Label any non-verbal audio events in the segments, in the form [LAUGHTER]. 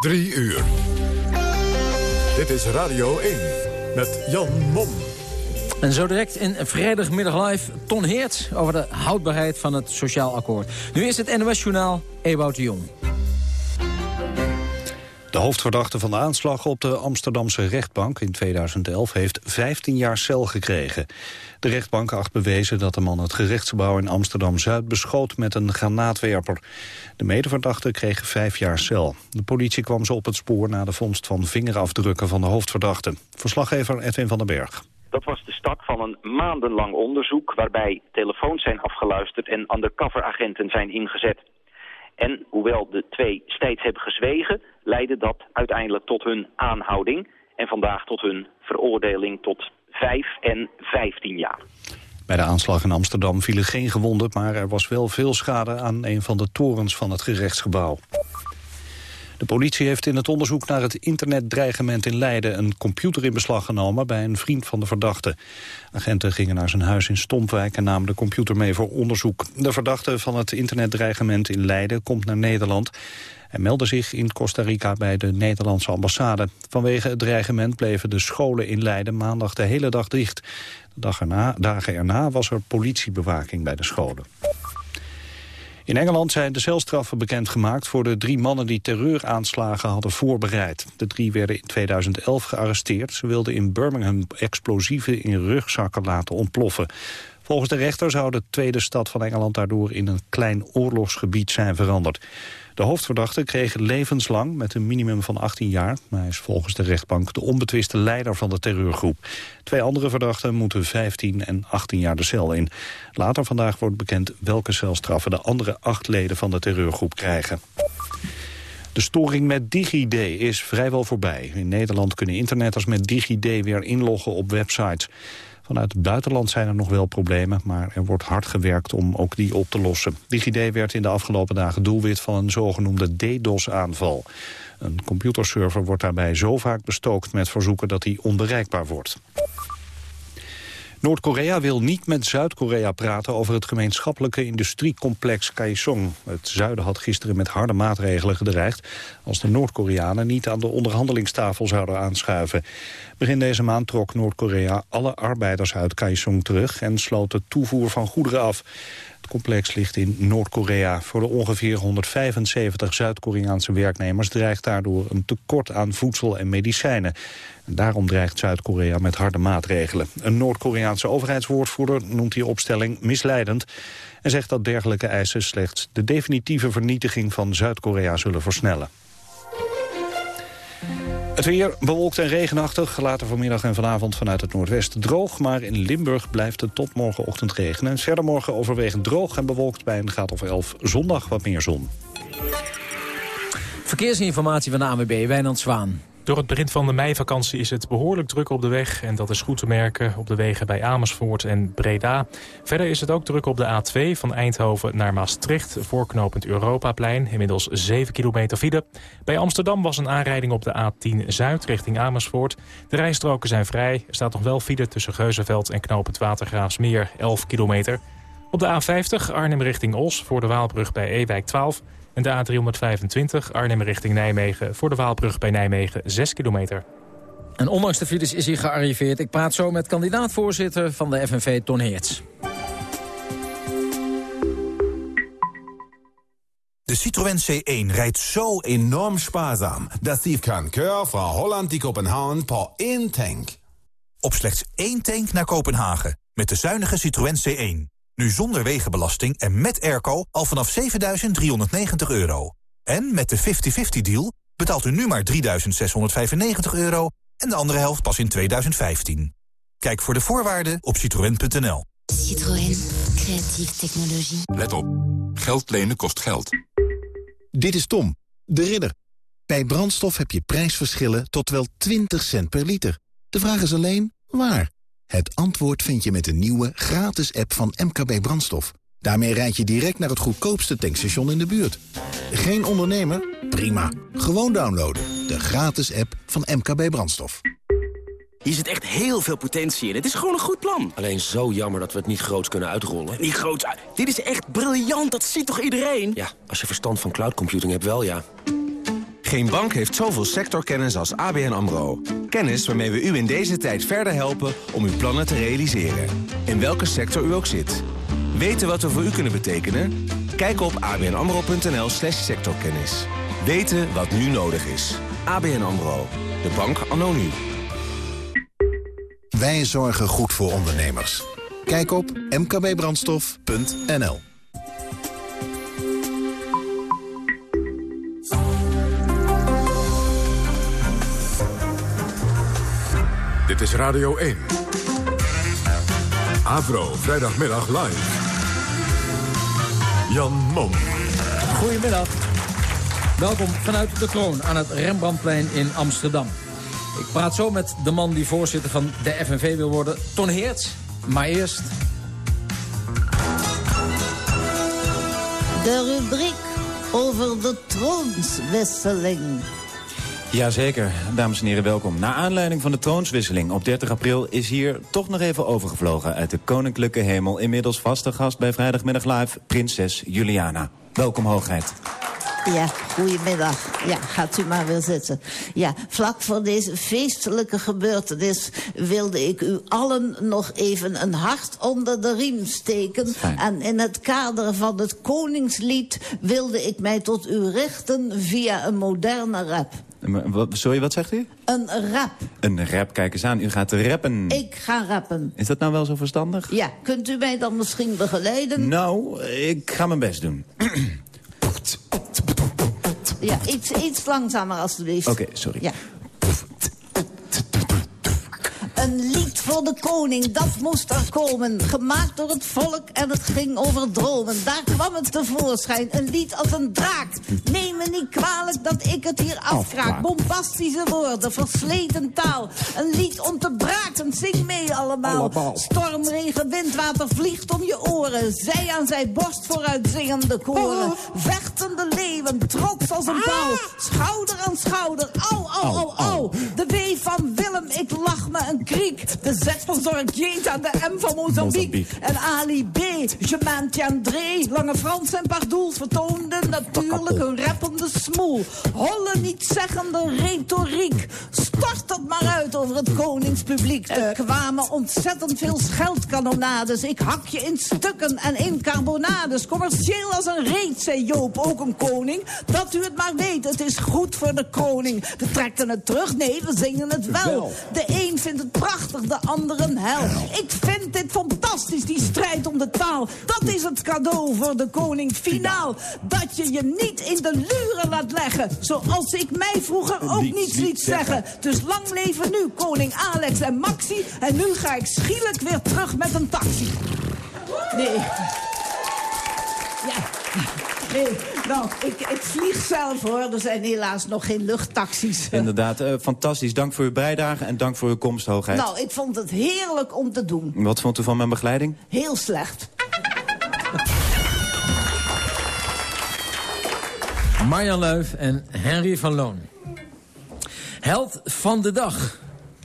Drie uur. Dit is Radio 1 met Jan Mom. En zo direct in vrijdagmiddag live Ton Heert over de houdbaarheid van het sociaal akkoord. Nu is het NOS-journaal Ewout de Jong. De hoofdverdachte van de aanslag op de Amsterdamse rechtbank in 2011 heeft 15 jaar cel gekregen. De rechtbank acht bewezen dat de man het gerechtsgebouw in Amsterdam-Zuid beschoot met een granaatwerper. De medeverdachte kreeg vijf jaar cel. De politie kwam ze op het spoor na de vondst van vingerafdrukken van de hoofdverdachte. Verslaggever Edwin van den Berg. Dat was de start van een maandenlang onderzoek waarbij telefoons zijn afgeluisterd en undercoveragenten zijn ingezet. En hoewel de twee steeds hebben gezwegen, leidde dat uiteindelijk tot hun aanhouding en vandaag tot hun veroordeling tot 5 en 15 jaar. Bij de aanslag in Amsterdam vielen geen gewonden... maar er was wel veel schade aan een van de torens van het gerechtsgebouw. De politie heeft in het onderzoek naar het internetdreigement in Leiden... een computer in beslag genomen bij een vriend van de verdachte. Agenten gingen naar zijn huis in Stompwijk en namen de computer mee voor onderzoek. De verdachte van het internetdreigement in Leiden komt naar Nederland... en meldde zich in Costa Rica bij de Nederlandse ambassade. Vanwege het dreigement bleven de scholen in Leiden maandag de hele dag dicht. De dag erna, dagen erna was er politiebewaking bij de scholen. In Engeland zijn de celstraffen bekendgemaakt voor de drie mannen die terreuraanslagen hadden voorbereid. De drie werden in 2011 gearresteerd. Ze wilden in Birmingham explosieven in rugzakken laten ontploffen. Volgens de rechter zou de tweede stad van Engeland daardoor in een klein oorlogsgebied zijn veranderd. De hoofdverdachte kreeg levenslang met een minimum van 18 jaar. Maar hij is volgens de rechtbank de onbetwiste leider van de terreurgroep. Twee andere verdachten moeten 15 en 18 jaar de cel in. Later vandaag wordt bekend welke celstraffen de andere acht leden van de terreurgroep krijgen. De storing met DigiD is vrijwel voorbij. In Nederland kunnen internetters met DigiD weer inloggen op websites. Vanuit het buitenland zijn er nog wel problemen, maar er wordt hard gewerkt om ook die op te lossen. DigiD werd in de afgelopen dagen doelwit van een zogenoemde DDoS-aanval. Een computerserver wordt daarbij zo vaak bestookt met verzoeken dat hij onbereikbaar wordt. Noord-Korea wil niet met Zuid-Korea praten over het gemeenschappelijke industriecomplex Kaesong. Het zuiden had gisteren met harde maatregelen gedreigd als de Noord-Koreanen niet aan de onderhandelingstafel zouden aanschuiven. Begin deze maand trok Noord-Korea alle arbeiders uit Kaesong terug en sloot de toevoer van goederen af. Complex ligt in Noord-Korea. Voor de ongeveer 175 Zuid-Koreaanse werknemers dreigt daardoor een tekort aan voedsel en medicijnen. En daarom dreigt Zuid-Korea met harde maatregelen. Een Noord-Koreaanse overheidswoordvoerder noemt die opstelling misleidend en zegt dat dergelijke eisen slechts de definitieve vernietiging van Zuid-Korea zullen versnellen. Het weer bewolkt en regenachtig. Later vanmiddag en vanavond vanuit het noordwesten droog. Maar in Limburg blijft het tot morgenochtend regenen. Verder morgen overwegend droog en bewolkt bij een graad of 11. Zondag wat meer zon. Verkeersinformatie van de ANWB, Wijnand Zwaan. Door het begin van de meivakantie is het behoorlijk druk op de weg. En dat is goed te merken op de wegen bij Amersfoort en Breda. Verder is het ook druk op de A2 van Eindhoven naar Maastricht... voorknopend Europaplein, inmiddels 7 kilometer file. Bij Amsterdam was een aanrijding op de A10 Zuid richting Amersfoort. De rijstroken zijn vrij. Er staat nog wel file tussen Geuzenveld en knopend Watergraafsmeer, 11 kilometer. Op de A50 Arnhem richting Os voor de Waalbrug bij Ewijk 12... En de A325 Arnhem richting Nijmegen voor de Waalbrug bij Nijmegen 6 kilometer. En ondanks de files is hij gearriveerd. Ik praat zo met kandidaat-voorzitter van de FNV, Ton Heerts. De Citroën C1 rijdt zo enorm spaarzaam... dat die kan keur van Holland die Kopenhagen per één tank. Op slechts één tank naar Kopenhagen. Met de zuinige Citroën C1. Nu zonder wegenbelasting en met airco al vanaf 7.390 euro. En met de 50-50 deal betaalt u nu maar 3.695 euro... en de andere helft pas in 2015. Kijk voor de voorwaarden op citroën.nl. Citroën. Creatieve technologie. Let op. Geld lenen kost geld. Dit is Tom, de ridder. Bij brandstof heb je prijsverschillen tot wel 20 cent per liter. De vraag is alleen, waar? Het antwoord vind je met de nieuwe gratis app van MKB Brandstof. Daarmee rijd je direct naar het goedkoopste tankstation in de buurt. Geen ondernemer? Prima. Gewoon downloaden. De gratis app van MKB Brandstof. Hier zit echt heel veel potentie in. Het is gewoon een goed plan. Alleen zo jammer dat we het niet groots kunnen uitrollen. Niet groots Dit is echt briljant. Dat ziet toch iedereen? Ja, als je verstand van cloud computing hebt wel, ja. Geen bank heeft zoveel sectorkennis als ABN AMRO. Kennis waarmee we u in deze tijd verder helpen om uw plannen te realiseren. In welke sector u ook zit. Weten wat we voor u kunnen betekenen? Kijk op abnamro.nl slash sectorkennis. Weten wat nu nodig is. ABN AMRO. De bank nu. Wij zorgen goed voor ondernemers. Kijk op mkbbrandstof.nl Dit is Radio 1. Avro, vrijdagmiddag live. Jan Mom. Goedemiddag. Welkom vanuit de kroon aan het Rembrandtplein in Amsterdam. Ik praat zo met de man die voorzitter van de FNV wil worden, Ton Heerts. Maar eerst... De rubriek over de troonswisseling. Jazeker, dames en heren, welkom. Na aanleiding van de troonswisseling op 30 april... is hier toch nog even overgevlogen uit de koninklijke hemel... inmiddels vaste gast bij Vrijdagmiddag Live, prinses Juliana. Welkom, hoogheid. Ja, goedemiddag. Ja, gaat u maar weer zitten. Ja, vlak voor deze feestelijke gebeurtenis wilde ik u allen nog even een hart onder de riem steken. En in het kader van het Koningslied wilde ik mij tot u richten via een moderne rap. Sorry, wat zegt u? Een rap. Een rap, kijk eens aan. U gaat rappen. Ik ga rappen. Is dat nou wel zo verstandig? Ja, kunt u mij dan misschien begeleiden? Nou, ik ga mijn best doen. Ja, iets, iets langzamer alstublieft. Oké, sorry. Ja. Een lied voor de koning, dat moest er komen. Gemaakt door het volk en het ging over dromen. Daar kwam het tevoorschijn, een lied als een draak. Neem me niet kwalijk dat ik het hier afkraak. Bombastische woorden, versleten taal. Een lied om te braken, zing mee allemaal. Storm, regen, windwater vliegt om je oren. Zij aan zij borst vooruit zingende koren. Vechtende leeuwen, trots als een pauw. Schouder aan schouder, au, au, au, au. De W van Willem, ik lach me een kriek. De Z van Zorgjeet aan de M van Mozambique. En Ali B, Je André. Lange Frans en Pardoels vertoonden natuurlijk een rappende smoel. Holle niet zeggende retoriek. Stort het maar uit over het koningspubliek. Er kwamen ontzettend veel scheldkanonades. Ik hak je in stukken en in carbonades. Commercieel als een reet, zei Joop, ook een koning. Dat u het maar weet, het is goed voor de koning. We trekken het terug, nee, we zingen het wel. De een vindt het prachtig, de ander een hel. Ik vind dit fantastisch, die strijd om de taal. Dat is het cadeau voor de koning finaal. Dat je je niet in de luren laat leggen. Zoals ik mij vroeger ook niets liet zeggen. Dus lang leven nu koning Alex en Maxi. En nu ga ik schielijk weer terug met een taxi. Nee. Nee, nou, ik, ik vlieg zelf hoor. Er zijn helaas nog geen luchttaxis. Inderdaad, uh, fantastisch. Dank voor uw bijdrage en dank voor uw komst, hoogheid. Nou, ik vond het heerlijk om te doen. Wat vond u van mijn begeleiding? Heel slecht. Marjan Leuf en Henry van Loon. Held van de dag.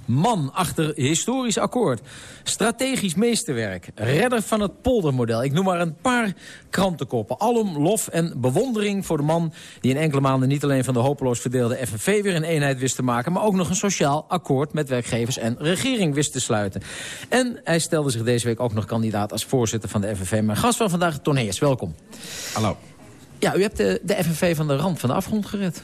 Man achter historisch akkoord. Strategisch meesterwerk. Redder van het poldermodel. Ik noem maar een paar krantenkoppen. Alom lof en bewondering voor de man die in enkele maanden... niet alleen van de hopeloos verdeelde FNV weer een eenheid wist te maken... maar ook nog een sociaal akkoord met werkgevers en regering wist te sluiten. En hij stelde zich deze week ook nog kandidaat als voorzitter van de FNV. Mijn gast van vandaag, Ton Heers. Welkom. Hallo. Ja, u hebt de, de FNV van de rand van de afgrond gered.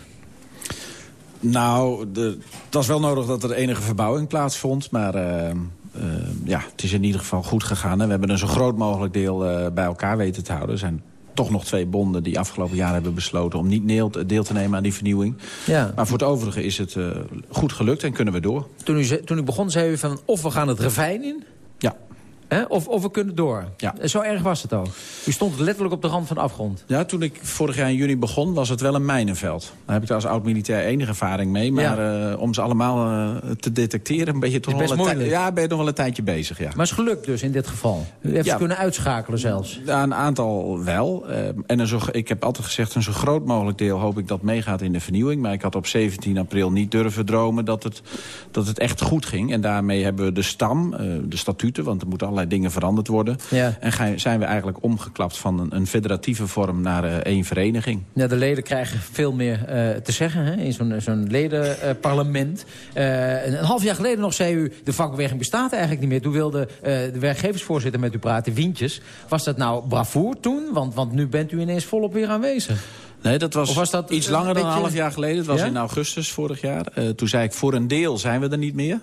Nou, de, het was wel nodig dat er enige verbouwing plaatsvond. Maar uh, uh, ja, het is in ieder geval goed gegaan. En we hebben een zo groot mogelijk deel uh, bij elkaar weten te houden. Er zijn toch nog twee bonden die afgelopen jaar hebben besloten... om niet deel te nemen aan die vernieuwing. Ja. Maar voor het overige is het goed gelukt en kunnen we door. Toen u, toen u begon zei u van of we gaan het ravijn in... Of, of we kunnen door. Ja. Zo erg was het ook. U stond letterlijk op de rand van de afgrond. Ja, toen ik vorig jaar in juni begon, was het wel een mijnenveld. Daar heb ik als oud-militair enige ervaring mee. Maar ja. uh, om ze allemaal uh, te detecteren, ben je toch wel, een ja, ben je nog wel een tijdje bezig. Ja. Maar het is gelukt dus in dit geval? U heeft ja. kunnen uitschakelen zelfs? Ja, een aantal wel. Uh, en een zo, ik heb altijd gezegd, een zo groot mogelijk deel hoop ik dat meegaat in de vernieuwing. Maar ik had op 17 april niet durven dromen dat het, dat het echt goed ging. En daarmee hebben we de stam, de statuten, want er moeten allerlei allerlei dingen veranderd worden. Ja. En ga- zijn we eigenlijk omgeklapt van een, een federatieve vorm naar eh, één vereniging. Ja, de leden krijgen veel meer eh, te zeggen hè, in zo'n zo'n ledenparlement. Eh, een, een half jaar geleden nog zei u... de vakbeweging bestaat eigenlijk niet meer. Toen wilde eh, de werkgeversvoorzitter met u praten, Wientjes. Was dat nou bravoer toen? Want, want nu bent u ineens volop weer aanwezig. Nee, dat was, was dat iets een langer dan een half jaar geleden. Het was Ja? in augustus vorig jaar. Eh, toen zei ik, voor een deel zijn we er niet meer.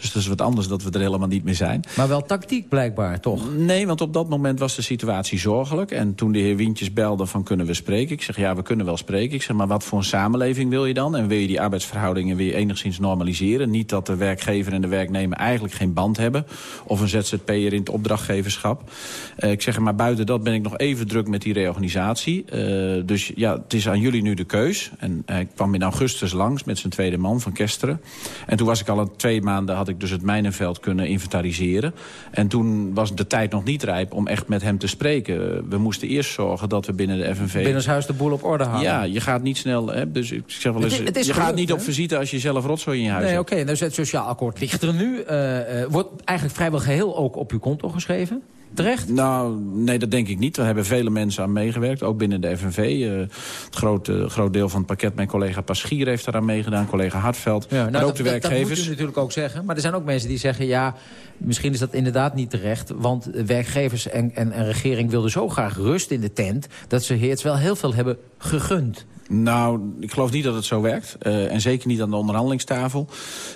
Dus dat is wat anders dat we er helemaal niet meer zijn. Maar wel tactiek blijkbaar, toch? Nee, want op dat moment was de situatie zorgelijk. En toen de heer Wientjes belde van kunnen we spreken? Ik zeg ja, we kunnen wel spreken. Ik zeg maar wat voor een samenleving wil je dan? En wil je die arbeidsverhoudingen weer enigszins normaliseren? Niet dat de werkgever en de werknemer eigenlijk geen band hebben. Of een ZZP'er in het opdrachtgeverschap. Eh, ik zeg maar buiten dat ben ik nog even druk met die reorganisatie. Eh, dus ja, het is aan jullie nu de keus. En hij kwam in augustus langs met zijn tweede man van Kesteren. En toen was ik al een twee maanden, had ik dus het mijnenveld kunnen inventariseren. En toen was de tijd nog niet rijp om echt met hem te spreken. We moesten eerst zorgen dat we binnen de FNV... Binnenshuis de boel op orde houden. Ja, je gaat niet snel... Hè, dus ik zeg wel eens, Het is- het is je gaat niet op visite als je zelf rotzooi in je huis Nee, hebt. oké. dus het sociaal akkoord ligt er nu. Eh, eh, wordt eigenlijk vrijwel geheel ook op uw konto geschreven? Terecht? Nou, nee, dat denk ik niet. Er hebben vele mensen aan meegewerkt, ook binnen de FNV. Eh, het groot, eh, groot deel van het pakket, mijn collega Paschier heeft daaraan meegedaan, collega Hartveld, Ja, nou, maar ook dat, de dat- Dat werkgevers. moet u natuurlijk ook zeggen. Maar er zijn ook mensen die zeggen... ja, misschien is dat inderdaad niet terecht. Want werkgevers en, en, en regering wilden zo graag rust in de tent... dat ze Heerts wel heel veel hebben gegund. Nou, ik geloof niet dat het zo werkt. Eh, en zeker niet aan de onderhandelingstafel.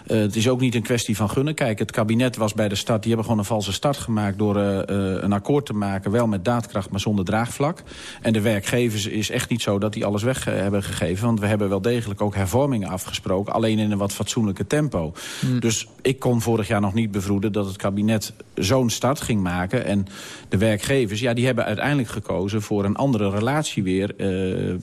Eh, het is ook niet een kwestie van gunnen. Kijk, het kabinet was bij de start... die hebben gewoon een valse start gemaakt... door eh, een akkoord te maken, wel met daadkracht, maar zonder draagvlak. En de werkgevers is echt niet zo dat die alles weg hebben gegeven. Want we hebben wel degelijk ook hervormingen afgesproken. Alleen in een wat fatsoenlijke tempo. Dus ik kon vorig jaar nog niet bevroeden... dat het kabinet zo'n start ging maken. En de werkgevers, ja, die hebben uiteindelijk gekozen... voor een andere relatie weer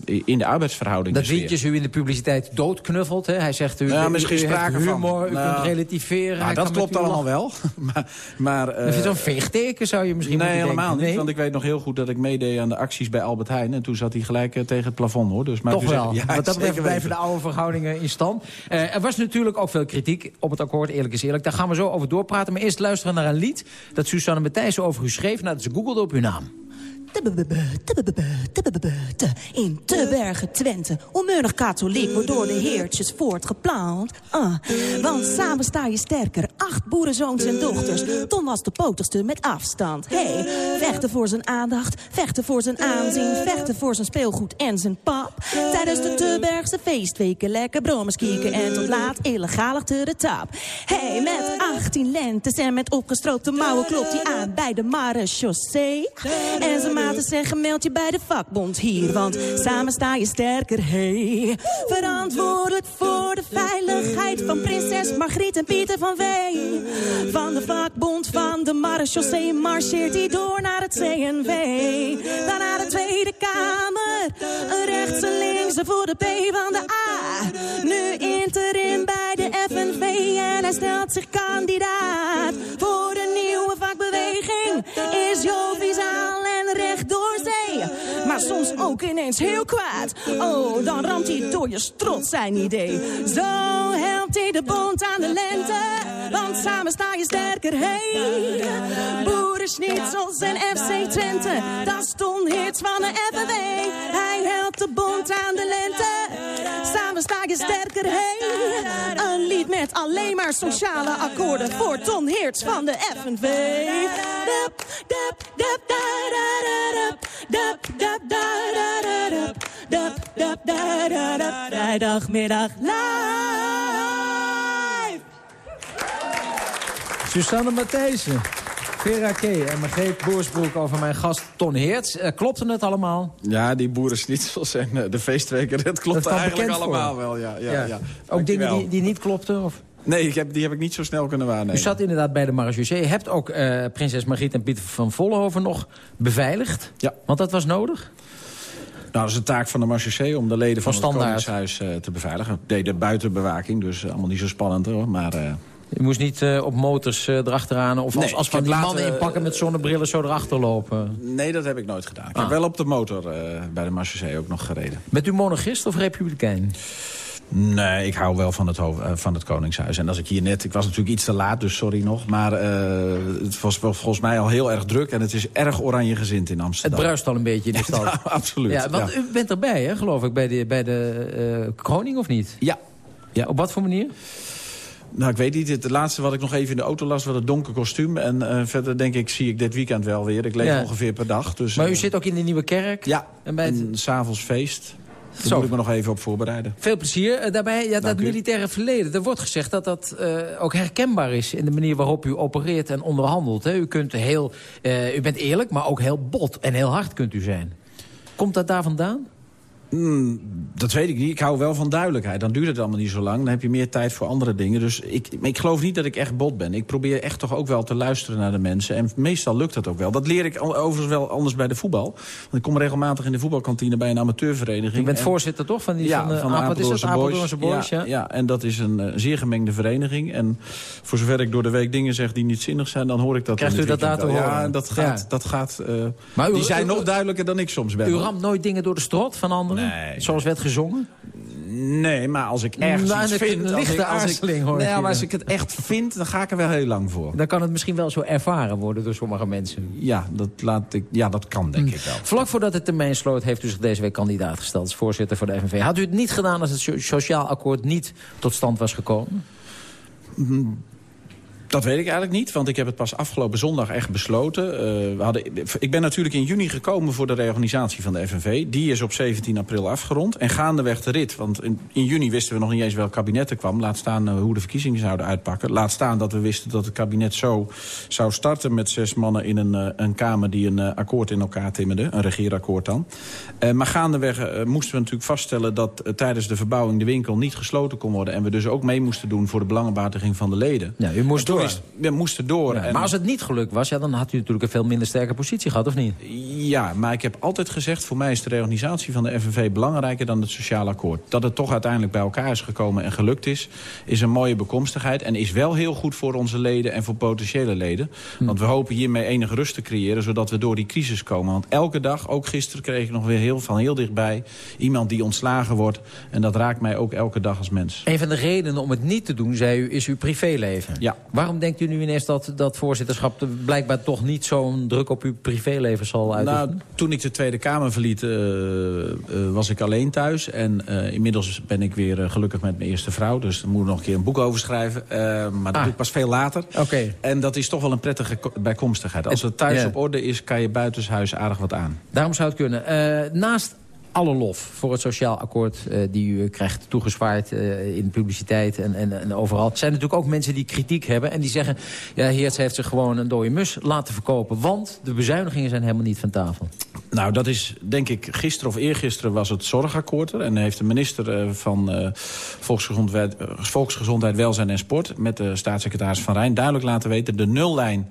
in de arbeidsverhouding. Dat Wientjes u in de publiciteit doodknuffelt. Hè? Hij zegt u, Ja, misschien u sprake van. humor, u Nou, kunt relativeren. Nou, dat klopt allemaal wel. [LAUGHS] maar, maar, is zo'n veegteken zou je misschien Nee, helemaal denken. niet. Nee? Want ik weet nog heel goed dat ik meedeed aan de acties bij Albert Heijn. En toen zat hij gelijk eh, tegen het plafond, hoor. Dus, maar Toch zegt- wel. Ja, Wat dat betreft zeker blijven de oude verhoudingen in stand. Eh, er was natuurlijk ook veel kritiek op het akkoord, eerlijk is eerlijk. Daar gaan we zo over doorpraten. Maar eerst luisteren naar een lied dat Susanne Matthijssen over u schreef... nadat ze googelde op uw naam. In te bergen Twente, onmeunig katholiek, wordt door de heertjes voortgeplant. Ah, want samen sta je sterker, acht boerenzoons en dochters. Tom was de potigste met afstand. Hey, vechten voor zijn aandacht, vechten voor zijn aanzien, vechten voor zijn speelgoed en zijn pap. Tijdens de Tebergse feestweken lekker brommers kieken en tot laat illegaal achter de tap. Hey, met 18 lentes en met opgestroopte mouwen klopt hij aan bij de marechaussee. En zijn zeggen meld je bij de vakbond hier, want samen sta je sterker, hey. Verantwoordelijk voor de veiligheid van prinses Margriet en Pieter van Veen. Van de vakbond van de marechaussee marcheert hij door naar het CNV. Dan naar de Tweede Kamer, een rechtse linkse voor de P van de A. Nu interim bij de FNV en hij stelt zich kandidaat ook ineens heel kwaad. Oh, dan ramt hij door je strot zijn idee. Zo helpt hij de bond aan de lente, want samen sta je sterker, hey. Boerenschnitzels en FC Twente, dat stond hits van de FNV. Hij helpt de bond aan de lente, samen sta je sterker, hey. Een lied met alleen maar sociale akkoorden voor Ton Heerts van de FNV. Vrijdagmiddag live. Susanne Matthijssen. Vera K. en Margreet Boersbroek over mijn gast Ton Heerts. Eh, klopte het allemaal? Ja, die boerenschnitzels en eh, de feestweken, dat klopt eigenlijk allemaal wel. Ja, ja, ja. Ook dingen die, die niet klopten? Of? Nee, ik heb, die heb ik niet zo snel kunnen waarnemen. U zat inderdaad bij de marechaussee. Je hebt ook eh, prinses Margriet en Pieter van Vollenhoven nog beveiligd. Ja. Want dat was nodig? Nou, dat is de taak van de marechaussee om de leden van, Van het. Koningshuis te beveiligen. We deden buitenbewaking, dus allemaal niet zo spannend hoor. Maar Je moest niet eh, op motors eh, erachteraan... of als, Nee, als van die later, mannen in pakken met zonnebrillen zo erachter lopen. nee, dat heb ik nooit gedaan. Ik Ah. heb wel op de motor eh, bij de marechaussee ook nog gereden. Bent u monarchist of republikein? Nee, ik hou wel van het, uh, van het Koningshuis. En als ik hier net... Ik was natuurlijk iets te laat, dus sorry nog. Maar uh, het was volgens mij al heel erg druk. En het is erg oranje gezind in Amsterdam. Het bruist al een beetje in de [LAUGHS] stad. ja, absoluut. Ja, want ja. u bent erbij, hè, geloof ik, bij de, bij de uh, kroning, of niet? Ja. ja. Op wat voor manier? Nou, ik weet niet. Het laatste wat ik nog even in de auto las... was het donker kostuum. En uh, verder denk ik, zie ik dit weekend wel weer. Ik leef ja. ongeveer per dag. Dus, maar u uh, zit ook in de Nieuwe Kerk? Ja, en, bij het... en s'avonds feest. Daar Zo. moet ik me nog even op voorbereiden. Veel plezier. Uh, daarbij, ja, dat u. militaire verleden. Er wordt gezegd dat dat uh, ook herkenbaar is... in de manier waarop u opereert en onderhandelt. Hè. U, kunt heel, uh, u bent eerlijk, maar ook heel bot en heel hard kunt u zijn. Komt dat daar vandaan? Mm, dat weet ik niet. Ik hou wel van duidelijkheid. Dan duurt het allemaal niet zo lang. Dan heb je meer tijd voor andere dingen. Dus ik, ik geloof niet dat ik echt bot ben. Ik probeer echt toch ook wel te luisteren naar de mensen. En meestal lukt dat ook wel. Dat leer ik overigens wel anders bij de voetbal. Want ik kom regelmatig in de voetbalkantine bij een amateurvereniging. Je bent en, voorzitter toch? Van, die, ja, van, van Boys. Boys. Ja, ja, ja, en dat is een uh, zeer gemengde vereniging. En voor zover ik door de week dingen zeg die niet zinnig zijn... dan hoor ik dat Krijgt u dat daar? Ja, dat gaat... Ja. Dat gaat uh, maar u, die zijn u, nog duidelijker dan ik soms ben. U ramt nooit dingen door de strot van anderen? Nee. Zoals werd gezongen? Nee, maar als ik ergens nou, iets vind... Een lichte aarzeling hoor nee, maar als ik het echt vind, dan ga ik er wel heel lang voor. Dan kan het misschien wel zo ervaren worden door sommige mensen. Ja, dat, laat ik, ja, dat kan denk hm. ik wel. Vlak voordat het termijn sloot heeft u zich deze week kandidaat gesteld... als voorzitter voor de FNV. Had u het niet gedaan als het sociaal akkoord niet tot stand was gekomen? Dat weet ik eigenlijk niet, want ik heb het pas afgelopen zondag echt besloten. Uh, we hadden, ik ben natuurlijk in juni gekomen voor de reorganisatie van de FNV. Die is op 17 april afgerond. En gaandeweg de rit, want in, in juni wisten we nog niet eens welk kabinet er kwam. Laat staan uh, hoe de verkiezingen zouden uitpakken. Laat staan dat we wisten dat het kabinet zo zou starten... met zes mannen in een, uh, een Kamer die een akkoord in elkaar timmerde. Een regeerakkoord dan. maar gaandeweg moesten we natuurlijk vaststellen... dat tijdens de verbouwing de winkel niet gesloten kon worden. En we dus ook mee moesten doen voor de belangenbehartiging van de leden. Ja, u moest door. Is, we moesten door. Ja, en... Maar als het niet gelukt was, ja, dan had u natuurlijk een veel minder sterke positie gehad, of niet? Ja, maar ik heb altijd gezegd... voor mij is de reorganisatie van de FNV belangrijker dan het sociaal akkoord. Dat het toch uiteindelijk bij elkaar is gekomen en gelukt is... is een mooie bekomstigheid en is wel heel goed voor onze leden... en voor potentiële leden. Hm. Want we hopen hiermee enige rust te creëren... zodat we door die crisis komen. Want elke dag, ook gisteren kreeg ik nog weer heel, van heel dichtbij... iemand die ontslagen wordt. En dat raakt mij ook elke dag als mens. Een van de redenen om het niet te doen, zei u, is uw privéleven. Ja. Waarom denkt u nu ineens dat dat voorzitterschap... blijkbaar toch niet zo'n druk op uw privéleven zal uitoefenen? Nou, toen ik de Tweede Kamer verliet, uh, uh, was ik alleen thuis. En uh, inmiddels ben ik weer gelukkig met mijn eerste vrouw. Dus daar moet ik nog een keer een boek over schrijven. maar dat ah. doe ik pas veel later. Okay. En dat is toch wel een prettige bijkomstigheid. Als het thuis op orde is, kan je buitenshuis aardig wat aan. Daarom zou het kunnen. naast alle lof voor het sociaal akkoord uh, die u krijgt toegezwaaid uh, in de publiciteit en, en, en overal. Er zijn natuurlijk ook mensen die kritiek hebben en die zeggen... ja, Heerts heeft zich gewoon een dode mus laten verkopen... want de bezuinigingen zijn helemaal niet van tafel. Nou, dat is denk ik gisteren of eergisteren was het zorgakkoord er. En heeft de minister uh, van Volksgezondheid, Volksgezondheid, Welzijn en Sport... met de staatssecretaris Van Rijn duidelijk laten weten... de nullijn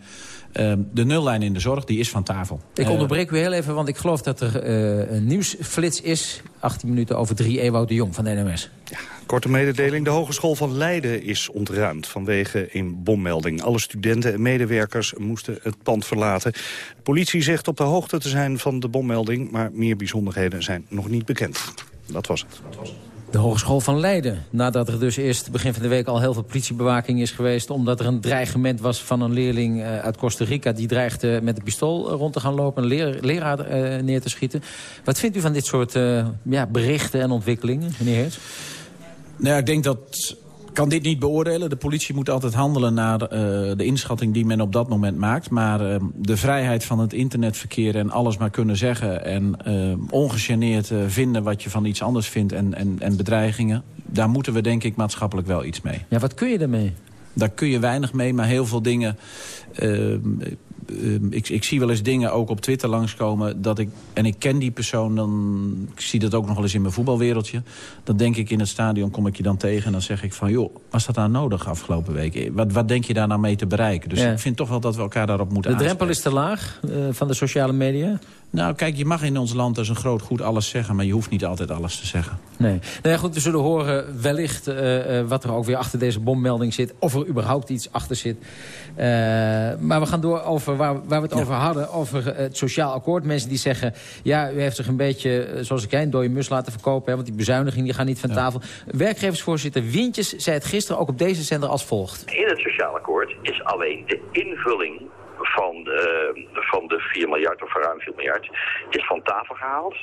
de nullijn in de zorg, die is van tafel. Ik onderbreek u heel even, want ik geloof dat er uh, een nieuwsflits is. 18 minuten over drie, Ewout de Jong van de NMS. Ja, korte mededeling. De Hogeschool van Leiden is ontruimd vanwege een bommelding. Alle studenten en medewerkers moesten het pand verlaten. De politie zegt op de hoogte te zijn van de bommelding... maar meer bijzonderheden zijn nog niet bekend. Dat was het. Dat was het. De Hogeschool van Leiden. Nadat er dus eerst begin van de week al heel veel politiebewaking is geweest... omdat er een dreigement was van een leerling uit Costa Rica... die dreigde met een pistool rond te gaan lopen, leer, leraar uh, neer te schieten. Wat vindt u van dit soort ja, berichten en ontwikkelingen, meneer Heers? Nou, ik denk dat kan dit niet beoordelen. De politie moet altijd handelen naar uh, de inschatting die men op dat moment maakt. Maar uh, de vrijheid van het internetverkeer en alles maar kunnen zeggen... en uh, ongegeneerd vinden wat je van iets anders vindt en, en, en bedreigingen... daar moeten we denk ik maatschappelijk wel iets mee. Ja, wat kun je ermee? Daar kun je weinig mee, maar heel veel dingen... Uh, ik, ik, zie wel eens dingen ook op Twitter langskomen. Dat ik, en ik ken die persoon, dan, ik zie dat ook nog wel eens in mijn voetbalwereldje. Dan denk ik in het stadion, kom ik je dan tegen en dan zeg ik van... joh, was dat nou nodig afgelopen week? Wat, wat denk je daar nou mee te bereiken? Dus ja. ik vind toch wel dat we elkaar daarop moeten De drempel is te laag uh, van de sociale media? Nou, kijk, je mag in ons land als een groot goed alles zeggen... maar je hoeft niet altijd alles te zeggen. Nee. Nou ja, goed, we zullen horen wellicht uh, uh, wat er ook weer achter deze bommelding zit. Of er überhaupt iets achter zit. Uh, maar we gaan door over waar, waar we het ja. over hadden. Over het sociaal akkoord. Mensen die zeggen, ja, u heeft zich een beetje, zoals ik een dode mus laten verkopen. Hè, want die bezuinigingen die gaan niet van ja. tafel. Werkgeversvoorzitter Wintjes zei het gisteren ook op deze zender als volgt. In het sociaal akkoord is alleen de invulling van de, van de 4 miljard of ruim 4 miljard is van tafel gehaald.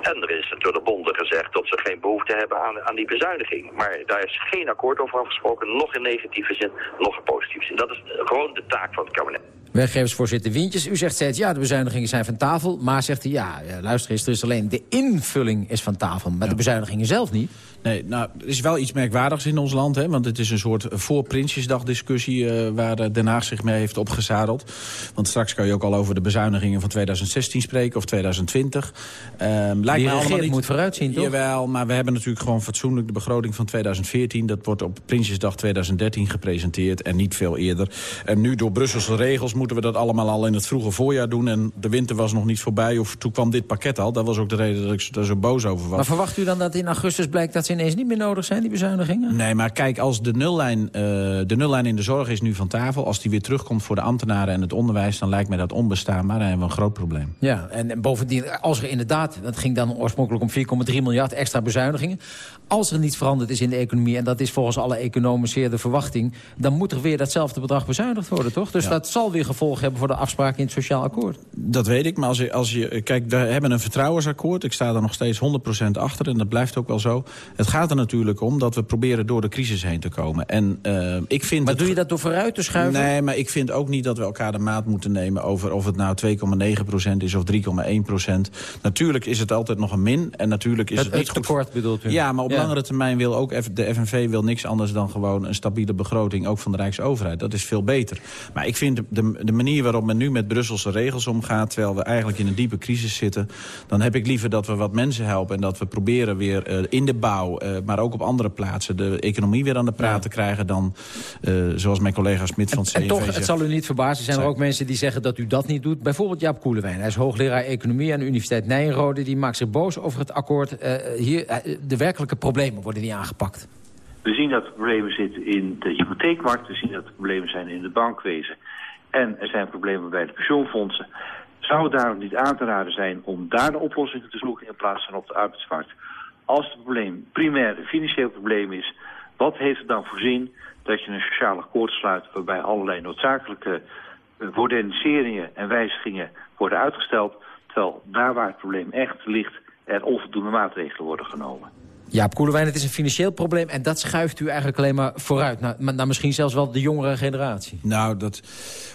En er is door de bonden gezegd dat ze geen behoefte hebben aan, aan die bezuiniging. Maar daar is geen akkoord over afgesproken, nog in negatieve zin, nog in positieve zin. Dat is gewoon de taak van het kabinet. Werkgeversvoorzitter Wintjes, u zegt steeds, ja, de bezuinigingen zijn van tafel. Maar zegt hij, ja, luister eens, er is alleen de invulling is van tafel. Maar ja. de bezuinigingen zelf niet. Nee, nou, er is wel iets merkwaardigs in ons land. Hè, want het is een soort voor Prinsjesdag discussie... Uh, waar Den Haag zich mee heeft opgezadeld. Want straks kan je ook al over de bezuinigingen van 2016 spreken... of 2020. Um, lijkt Die allemaal niet... moet vooruitzien, toch? Jawel, maar we hebben natuurlijk gewoon fatsoenlijk de begroting van 2014. Dat wordt op Prinsjesdag 2013 gepresenteerd en niet veel eerder. En nu door Brusselse regels moeten we dat allemaal al in het vroege voorjaar doen. En de winter was nog niet voorbij. Of toen kwam dit pakket al. Dat was ook de reden dat ik daar zo boos over was. Maar verwacht u dan dat in augustus blijkt dat ze ineens niet meer nodig zijn, die bezuinigingen? Nee, maar kijk, als de nullijn, uh, de nullijn in de zorg is nu van tafel... als die weer terugkomt voor de ambtenaren en het onderwijs... dan lijkt mij dat onbestaanbaar en hebben we een groot probleem. Ja, en, en bovendien, als er inderdaad... dat ging dan oorspronkelijk om 4,3 miljard extra bezuinigingen... als er niets veranderd is in de economie... en dat is volgens alle economen zeer de verwachting... dan moet er weer datzelfde bedrag bezuinigd worden, toch? Dus ja. dat zal weer gevolgen hebben voor de afspraken in het sociaal akkoord. Dat weet ik, maar als je, als je... Kijk, we hebben een vertrouwensakkoord. Ik sta daar nog steeds 100% achter en dat blijft ook wel zo. Het gaat er natuurlijk om dat we proberen door de crisis heen te komen. En, uh, ik vind maar doe je dat door vooruit te schuiven? Nee, maar ik vind ook niet dat we elkaar de maat moeten nemen... over of het nou 2,9% is of 3,1%. Natuurlijk is het altijd nog een min. En natuurlijk is het, het niet tekort bedoelt u? Ja, maar op ja. langere termijn wil ook de FNV wil niks anders dan gewoon een stabiele begroting... ook van de Rijksoverheid. Dat is veel beter. Maar ik vind de, de manier waarop men nu met Brusselse regels omgaat... terwijl we eigenlijk in een diepe crisis zitten... dan heb ik liever dat we wat mensen helpen... en dat we proberen weer uh, in de bouw, uh, maar ook op andere plaatsen... de economie weer aan de praat te ja. krijgen dan, uh, zoals mijn collega Smit van het CNV En toch, zegt. het zal u niet verbazen, zijn er ook mensen die zeggen dat u dat niet doet. Bijvoorbeeld Jaap Koelewijn, hij is hoogleraar economie aan de Universiteit Nijrode. Die maakt zich boos over het akkoord. hier, de werkelijke problemen worden niet aangepakt. We zien dat er problemen zitten in de hypotheekmarkt. We zien dat er problemen zijn in de bankwezen. En er zijn problemen bij de pensioenfondsen. Zou het daarom niet aan te raden zijn om daar de oplossingen te zoeken in plaats van op de arbeidsmarkt? Als het probleem primair een financieel probleem is, wat heeft het dan voorzien dat je een sociaal akkoord sluit waarbij allerlei noodzakelijke moderniseringen en wijzigingen worden uitgesteld, terwijl daar waar het probleem echt ligt er onvoldoende maatregelen worden genomen? Jaap Koelewijn, het is een financieel probleem... en dat schuift u eigenlijk alleen maar vooruit. Naar, naar misschien zelfs wel de jongere generatie. Nou, dat,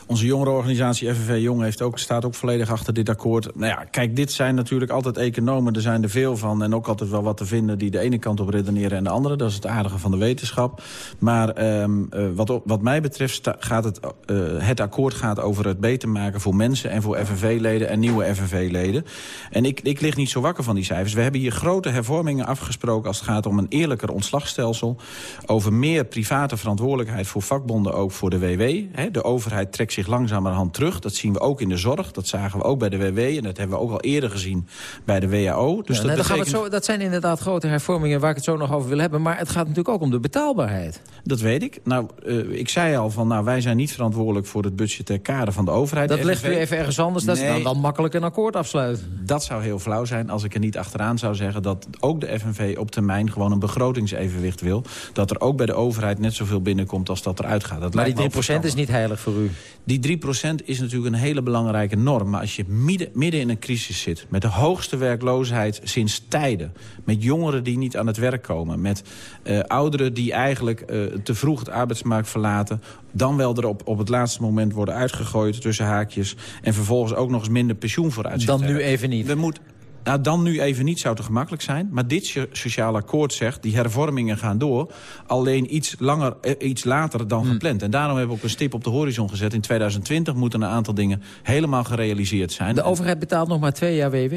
onze jongerenorganisatie FNV Jong heeft ook, staat ook volledig achter dit akkoord. Nou ja, kijk, dit zijn natuurlijk altijd economen. Er zijn er veel van en ook altijd wel wat te vinden... die de ene kant op redeneren en de andere. Dat is het aardige van de wetenschap. Maar um, uh, wat, wat mij betreft gaat het, uh, het akkoord gaat over het beter maken... voor mensen en voor FNV-leden en nieuwe FNV-leden. En ik, ik lig niet zo wakker van die cijfers. We hebben hier grote hervormingen afgesproken als het gaat om een eerlijker ontslagstelsel. Over meer private verantwoordelijkheid voor vakbonden, ook voor de WW. De overheid trekt zich langzamerhand terug. Dat zien we ook in de zorg. Dat zagen we ook bij de WW. En dat hebben we ook al eerder gezien bij de WHO. Dus ja, dat, nee, betekent... zo, dat zijn inderdaad grote hervormingen waar ik het zo nog over wil hebben. Maar het gaat natuurlijk ook om de betaalbaarheid. Dat weet ik. Nou, uh, ik zei al van, nou, wij zijn niet verantwoordelijk voor het budgetair kader van de overheid. Dat legt u even ergens anders. Dat is dan, dan makkelijk een akkoord afsluiten. Dat zou heel flauw zijn als ik er niet achteraan zou zeggen dat ook de FNV op termijn gewoon een begrotingsevenwicht wil. Dat er ook bij de overheid net zoveel binnenkomt als dat eruit gaat. Dat maar die 3% is niet heilig voor u? Die 3% is natuurlijk een hele belangrijke norm. Maar als je midden, midden in een crisis zit... met de hoogste werkloosheid sinds tijden... met jongeren die niet aan het werk komen... met uh, ouderen die eigenlijk uh, te vroeg het arbeidsmarkt verlaten... dan wel er op, op het laatste moment worden uitgegooid tussen haakjes... en vervolgens ook nog eens minder pensioen vooruit. Dan nu even niet. We moeten nou, dan nu even niet zou te gemakkelijk zijn. Maar dit sociaal akkoord zegt, die hervormingen gaan door. Alleen iets, langer, eh, iets later dan hmm. gepland. En daarom hebben we ook een stip op de horizon gezet. In 2020 moeten een aantal dingen helemaal gerealiseerd zijn. De overheid betaalt nog maar twee jaar WW.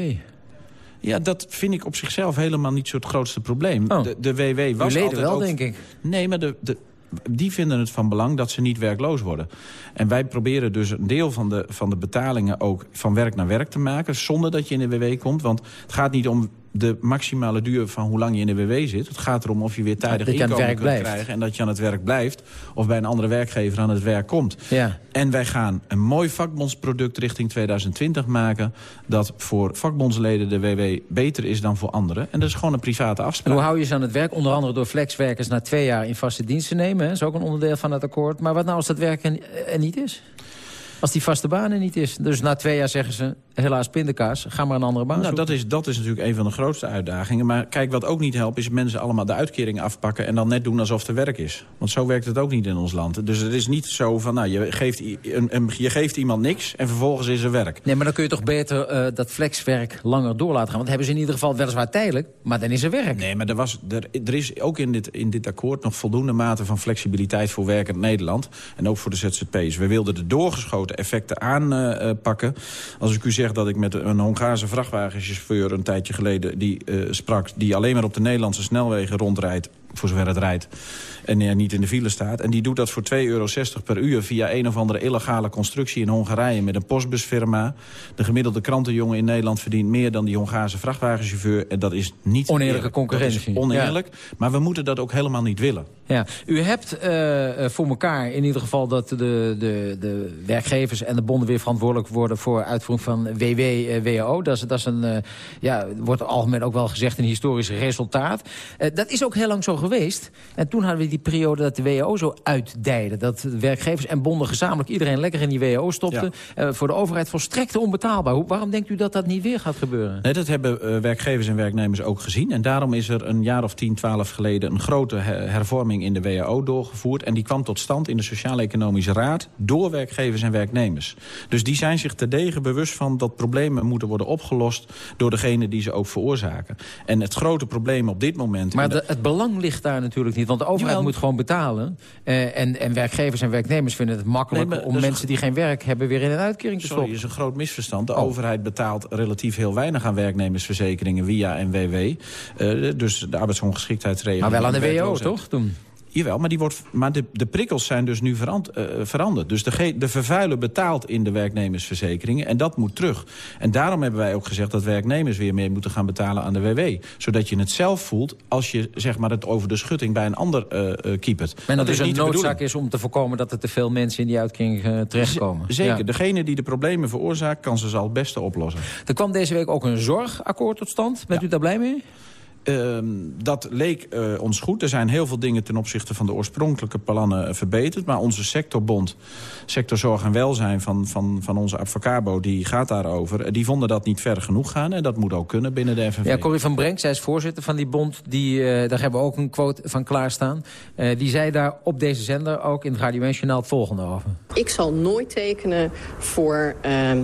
Ja, dat vind ik op zichzelf helemaal niet zo het grootste probleem. Oh. De, de WW was altijd wel, ook... denk ik. Nee, maar de, de, die vinden het van belang dat ze niet werkloos worden. En wij proberen dus een deel van de, van de betalingen ook van werk naar werk te maken... zonder dat je in de WW komt. Want het gaat niet om de maximale duur van hoe lang je in de WW zit. Het gaat erom of je weer tijdig het inkomen kunt blijft. krijgen... en dat je aan het werk blijft of bij een andere werkgever aan het werk komt. Ja. En wij gaan een mooi vakbondsproduct richting 2020 maken... dat voor vakbondsleden de WW beter is dan voor anderen. En dat is gewoon een private En afspraak. hoe hou je ze aan het werk? Onder andere door flexwerkers na twee jaar in vaste dienst te nemen. hè? Dat is ook een onderdeel van het akkoord. Maar wat nou als dat werk er, er niet is? Als die vaste baan er niet is. Dus na twee jaar zeggen ze, helaas pindakaas, ga maar een andere baan Nou, zoeken. dat is, dat is natuurlijk een van de grootste uitdagingen. Maar kijk, wat ook niet helpt, is mensen allemaal de uitkering afpakken... en dan net doen alsof er werk is. Want zo werkt het ook niet in ons land. Dus het is niet zo van, nou, je geeft, een, een- je geeft iemand niks... en vervolgens is er werk. Nee, maar dan kun je toch beter eh, dat flexwerk langer door laten gaan. Want hebben ze in ieder geval weliswaar tijdelijk, maar dan is er werk. Nee, maar er, was, er, er is ook in dit, in dit akkoord nog voldoende mate van flexibiliteit voor werkend Nederland. En ook voor de ZZP'ers. We wilden de doorgeschoten effecten aanpakken. Als ik u zeg dat ik met een Hongaarse vrachtwagenchauffeur een tijdje geleden die, eh, sprak... die alleen maar op de Nederlandse snelwegen rondrijdt, voor zover het rijdt... en er niet in de file staat. En die doet dat voor 2,60 euro per uur via een of andere illegale constructie in Hongarije... met een postbusfirma. De gemiddelde krantenjongen in Nederland verdient meer dan die Hongaarse vrachtwagenchauffeur. En dat is niet Oneerlijke eerlijk. concurrentie. Dat is oneerlijk, maar we moeten dat ook helemaal niet willen. Ja, u hebt eh, eh, voor elkaar in ieder geval dat de, de, de werkgevers en de bonden weer verantwoordelijk worden voor uitvoering van WW, eh, WO. Dat is, dat is een, eh, ja, wordt algemeen ook wel gezegd, een historisch resultaat. Eh, dat is ook heel lang zo geweest. En toen hadden we die periode dat de WO zo uitdijde. Dat werkgevers en bonden gezamenlijk iedereen lekker in die WO stopten. Eh, voor de overheid volstrekt onbetaalbaar. Hoe, waarom denkt u dat dat niet weer gaat gebeuren? Nee, dat hebben eh, werkgevers en werknemers ook gezien. En daarom is er een jaar of 10, 12 geleden... een grote her- hervorming in de WHO doorgevoerd. En die kwam tot stand in de Sociaal-Economische Raad... door werkgevers en werknemers. Dus die zijn zich terdege bewust van dat problemen moeten worden opgelost... door degene die ze ook veroorzaken. En het grote probleem op dit moment... Maar de, het belang ligt daar natuurlijk niet. Want de overheid Moet gewoon betalen. Eh, en, en werkgevers en werknemers vinden het makkelijk... Nee, om mensen die geen werk hebben... weer in een uitkering te Sorry, stoppen. is een groot misverstand. De Oh. overheid betaalt relatief heel weinig aan werknemersverzekeringen via NWW. Eh, dus de arbeidsongeschiktheidsregeling. Maar wel aan de WO, toch? Toen. Jawel, maar, die wordt, maar de, de prikkels zijn dus nu verand, eh, veranderd. Dus de, de vervuiler betaalt in de werknemersverzekeringen en dat moet terug. En daarom hebben wij ook gezegd dat werknemers weer meer moeten gaan betalen aan de WW. Zodat je het zelf voelt als je zeg maar, het over de schutting bij een ander eh eh kiepert. En dat is dus een noodzaak is om te voorkomen... dat er te veel mensen in die uitkering terechtkomen. Zeker, Ja. degene die de problemen veroorzaakt kan ze ze al het beste oplossen. Er kwam deze week ook een zorgakkoord tot stand. Bent u daar blij mee? Ehm, dat leek eh, ons goed. Er zijn heel veel dingen ten opzichte van de oorspronkelijke plannen eh, verbeterd. Maar onze sectorbond, sector zorg en welzijn van, van, van onze Advocabo... die gaat daarover. Eh, Die vonden dat niet ver genoeg gaan. En dat moet ook kunnen binnen de FNV. Ja, Corrie van Brenk, zij is voorzitter van die bond. Die, eh, daar hebben we ook een quote van klaarstaan. Eh die zei daar op deze zender ook in het Radio 1 Journaal het volgende over. Ik zal nooit tekenen voor ehm,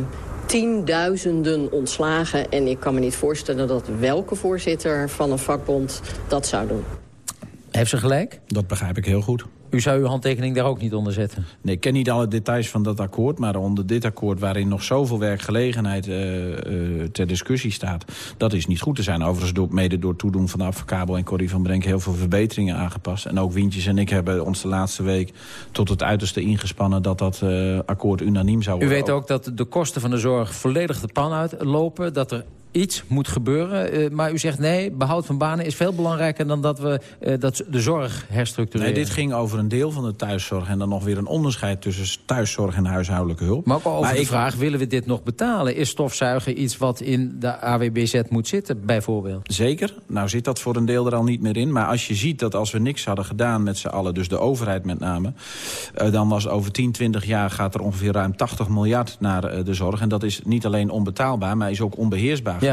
tienduizenden ontslagen. En ik kan me niet voorstellen dat welke voorzitter van een vakbond dat zou doen. Heeft ze gelijk? Dat begrijp ik heel goed. U zou uw handtekening daar ook niet onder zetten? Nee, ik ken niet alle details van dat akkoord... maar onder dit akkoord waarin nog zoveel werkgelegenheid eh, eh, ter discussie staat... dat is niet goed. Er zijn overigens door, mede door toedoen van de Advocabel en Corrie van Brenk... heel veel verbeteringen aangepast. En ook Wientjes en ik hebben ons de laatste week tot het uiterste ingespannen... dat dat eh, akkoord unaniem zou U worden. weet ook dat de kosten van de zorg volledig de pan uitlopen. Dat er iets moet gebeuren. Eh, maar u zegt nee, behoud van banen is veel belangrijker... dan dat we eh, dat de zorg herstructureren. Nee, dit ging over een deel van de thuiszorg... en dan nog weer een onderscheid tussen thuiszorg en huishoudelijke hulp. Maar ook over Maar de ik- vraag, willen we dit nog betalen? Is stofzuigen iets wat in de AWBZ moet zitten, bijvoorbeeld? Zeker. Nou zit dat voor een deel er al niet meer in. Maar als je ziet dat als we niks hadden gedaan met z'n allen... dus de overheid met name... eh, dan was over 10, 20 jaar gaat er ongeveer ruim 80 miljard naar de zorg. En dat is niet alleen onbetaalbaar, maar is ook onbeheersbaar Ja.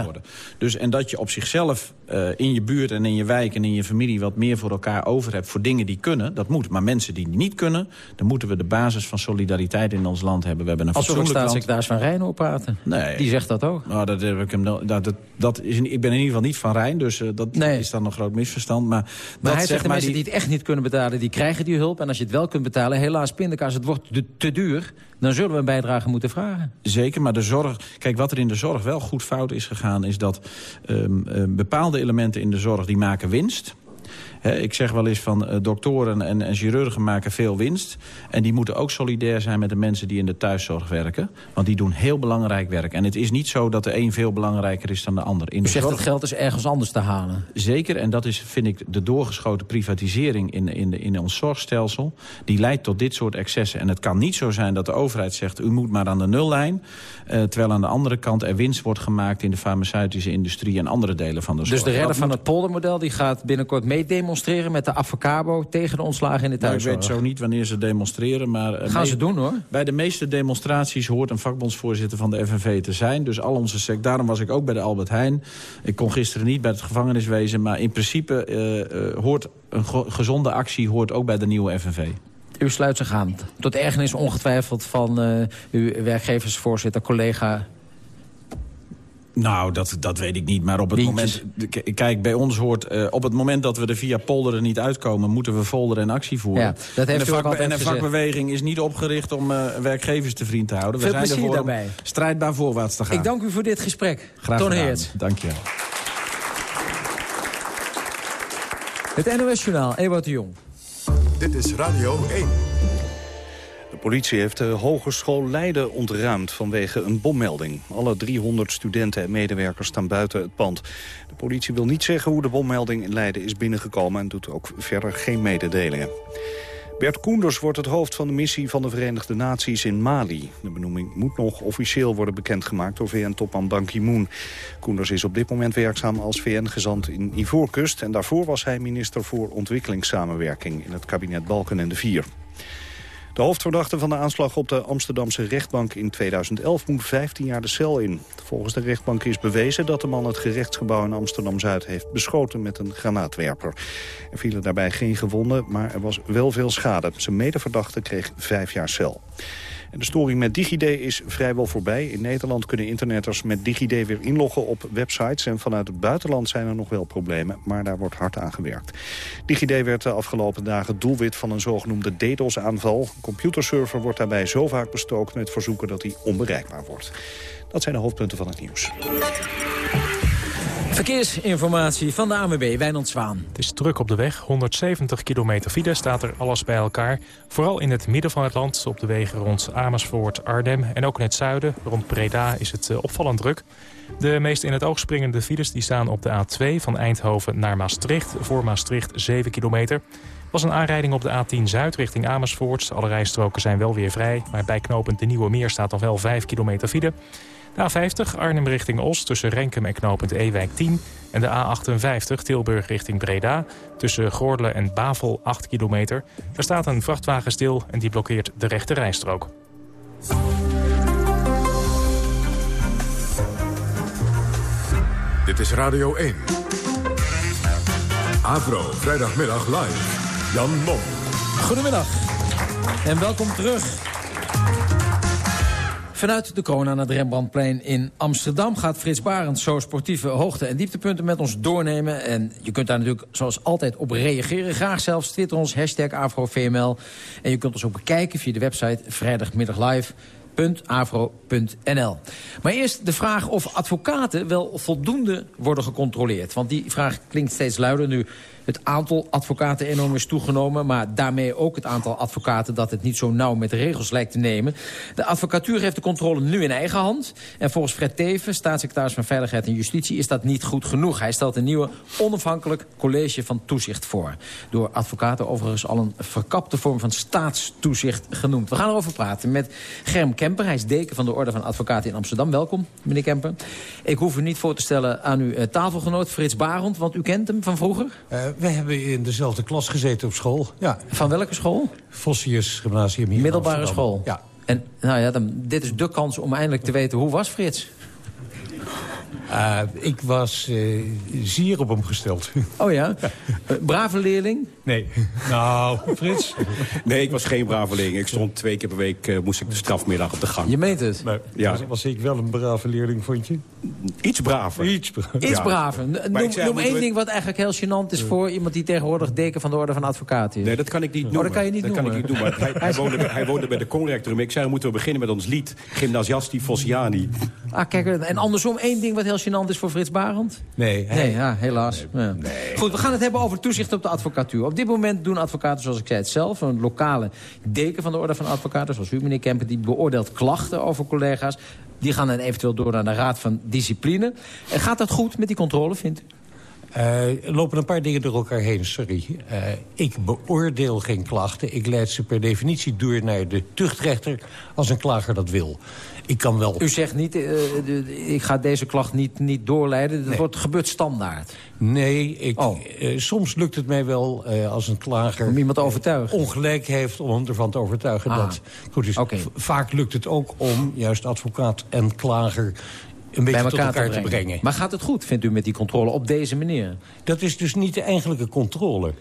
Dus, en dat je op zichzelf eh, in je buurt en in je wijk en in je familie... wat meer voor elkaar over hebt voor dingen die kunnen, dat moet. Maar mensen die niet kunnen, dan moeten we de basis van solidariteit in ons land hebben. We hebben een Als we staatssecretaris van Rijn hoor praten. Nee. Die zegt dat ook. Nou, dat heb ik hem. no- Dat, dat, dat is, ik ben in ieder geval niet van Rijn, dus eh, dat is dan een groot misverstand. Maar, Maar dat, hij zeg zegt de maar, mensen die... die, het echt niet kunnen betalen, die krijgen die hulp. En als je het wel kunt betalen, helaas pindakaas, het wordt te duur. Dan zullen we een bijdrage moeten vragen. Zeker, maar de zorg... Kijk, wat er in de zorg wel goed fout is gegaan... is dat ehm, eh, bepaalde elementen in de zorg die maken winst. Ik zeg wel eens van uh, doktoren en, en chirurgen maken veel winst. En die moeten ook solidair zijn met de mensen die in de thuiszorg werken. Want die doen heel belangrijk werk. En het is niet zo dat de een veel belangrijker is dan de ander. In U zegt dat geld is ergens anders te halen. Zeker, en dat is, vind ik, de doorgeschoten privatisering in, in, in ons zorgstelsel. Die leidt tot dit soort excessen. En het kan niet zo zijn dat de overheid zegt... u moet maar aan de nullijn. Uh, terwijl aan de andere kant er winst wordt gemaakt... in de farmaceutische industrie en andere delen van de zorg. Dus de redder van het poldermodel die gaat binnenkort meedemonstreren... met de Avocabo tegen de ontslagen in de thuiszorg? Nou, ik weet zo niet wanneer ze demonstreren. Maar uh, gaan ze doen, hoor. Bij de meeste demonstraties hoort een vakbondsvoorzitter van de FNV te zijn. Dus al onze sec. Daarom was ik ook bij de Albert Heijn. Ik kon gisteren niet bij het gevangeniswezen. Maar in principe uh, hoort een gezonde actie hoort ook bij de nieuwe FNV. U sluit zich aan. Tot ergernis ongetwijfeld van uh, uw werkgeversvoorzitter, collega... Nou, dat, dat weet ik niet. Maar op het moment... Kijk, bij ons hoort... Uh, op het moment dat we er via polderen niet uitkomen... moeten we folderen en actie voeren. Ja, dat heeft en, de en een vakbeweging is niet opgericht om uh, werkgevers te vriend te houden. Veel we zijn ervoor daarbij. strijdbaar voorwaarts te gaan. Ik dank u voor dit gesprek. Graag Ton gedaan. Dank je wel. Het NOS Journaal, Ewout de Jong. Dit is Radio 1. Politie heeft de Hogeschool Leiden ontruimd vanwege een bommelding. Alle 300 studenten en medewerkers staan buiten het pand. De politie wil niet zeggen hoe de bommelding in Leiden is binnengekomen... en doet ook verder geen mededelingen. Bert Koenders wordt het hoofd van de missie van de Verenigde Naties in Mali. De benoeming moet nog officieel worden bekendgemaakt door VN-topman Ban Ki-moon. Koenders is op dit moment werkzaam als VN-gezant in Ivoorkust... en daarvoor was hij minister voor ontwikkelingssamenwerking in het kabinet Balken en de Vier. De hoofdverdachte van de aanslag op de Amsterdamse rechtbank in 2011 moet 15 jaar de cel in. Volgens de rechtbank is bewezen dat de man het gerechtsgebouw in Amsterdam-Zuid heeft beschoten met een granaatwerper. Er vielen daarbij geen gewonden, maar er was wel veel schade. Zijn medeverdachte kreeg vijf jaar cel. De storing met DigiD is vrijwel voorbij. In Nederland kunnen internetters met DigiD weer inloggen op websites. En vanuit het buitenland zijn er nog wel problemen, maar daar wordt hard aan gewerkt. DigiD werd de afgelopen dagen doelwit van een zogenoemde DDoS-aanval. Een computerserver wordt daarbij zo vaak bestookt met verzoeken dat hij onbereikbaar wordt. Dat zijn de hoofdpunten van het nieuws. Verkeersinformatie van de ANWB, Wijnand Zwaan. Het is druk op de weg. 170 kilometer file staat er alles bij elkaar. Vooral in het midden van het land, op de wegen rond Amersfoort, Arnhem... en ook in het zuiden, rond Breda, is het opvallend druk. De meest in het oog springende files die staan op de A2 van Eindhoven naar Maastricht. Voor Maastricht 7 kilometer. was een aanrijding op de A10 Zuid richting Amersfoort. Alle rijstroken zijn wel weer vrij, maar bij knooppunt de Nieuwe Meer staat nog wel 5 kilometer file... De A50 Arnhem richting Os tussen Renkum en knooppunt Ewijk 10. En de A58 Tilburg richting Breda tussen Goorlen en Bavel 8 kilometer. Er staat een vrachtwagen stil en die blokkeert de rechte rijstrook. Dit is Radio 1. Avro, vrijdagmiddag live. Jan Mom. Goedemiddag en welkom terug. Vanuit de corona naar het Rembrandtplein in Amsterdam... gaat Frits Barend zo sportieve hoogte- en dieptepunten met ons doornemen. En je kunt daar natuurlijk zoals altijd op reageren. Graag zelfs twitter ons, hashtag AfroVML. En je kunt ons ook bekijken via de website vrijdagmiddag live avro.nl. Maar eerst de vraag of advocaten wel voldoende worden gecontroleerd. Want die vraag klinkt steeds luider nu het aantal advocaten enorm is toegenomen... maar daarmee ook het aantal advocaten dat het niet zo nauw met de regels lijkt te nemen. De advocatuur heeft de controle nu in eigen hand. En volgens Fred Teven, staatssecretaris van Veiligheid en Justitie... is dat niet goed genoeg. Hij stelt een nieuwe onafhankelijk college van toezicht voor. Door advocaten overigens al een verkapte vorm van staatstoezicht genoemd. We gaan erover praten met Germ Kemper. Hij is deken van de Orde van Advocaten in Amsterdam. Welkom, meneer Kemper. Ik hoef u niet voor te stellen aan uw uh, tafelgenoot Frits Barend... want u kent hem van vroeger? Uh, wij hebben in dezelfde klas gezeten op school. Ja. Van welke school? Vossius Gymnasium hier Middelbare school? Ja. En nou ja, dan, dit is de kans om eindelijk te weten hoe was Frits? Uh, ik was uh, zeer op hem gesteld. [LAUGHS] Oh ja? Uh, brave leerling? Nee. Nou, Frits? [LAUGHS] nee, ik was geen brave leerling. Ik stond twee keer per week, moest ik de strafmiddag op de gang. Je meent het? Maar, ja. was, was, ik wel een brave leerling, vond je? Iets braver. Iets braver. Iets ja. braver. Noem, noem één we... ding wat eigenlijk heel gênant is voor iemand die tegenwoordig deken van de Orde van Advocaten is. Nee, dat kan ik niet noemen. Oh, dat kan je niet dat noemen. Kan ik niet doen, [LAUGHS] hij, hij, woonde, hij woonde bij de conrector. Ik zei, moeten we beginnen met ons lied. Gymnasiasti Fossiani. Ah, kijk, en andersom één ding wat heel gênant is voor Frits Barend? Nee. Nee, ja, helaas. Ja. Goed, we gaan het hebben over toezicht op de advocatuur. Op dit moment doen advocaten, zoals ik zei het zelf... een lokale deken van de Orde van Advocaten, zoals u, meneer Kemper... die beoordeelt klachten over collega's. Die gaan dan eventueel door naar de Raad van Discipline. En gaat dat goed met die controle, vindt u? Uh, er lopen een paar dingen door elkaar heen, sorry. Uh, ik beoordeel geen klachten. Ik leid ze per definitie door naar de tuchtrechter als een klager dat wil. Ik kan wel... U zegt niet, uh, ik ga deze klacht niet, niet doorleiden. Dat nee. wordt gebeurd standaard. Nee, ik, oh. soms lukt het mij wel als een klager... Om iemand overtuigen? Ongelijk heeft om hem ervan te overtuigen. Ah. Dat, goed, dus okay. Vaak lukt het ook om juist advocaat en klager een beetje bij elkaar, te, brengen. te brengen. Maar gaat het goed, vindt u, met die controle op deze manier? Dat is dus niet de eigenlijke controle.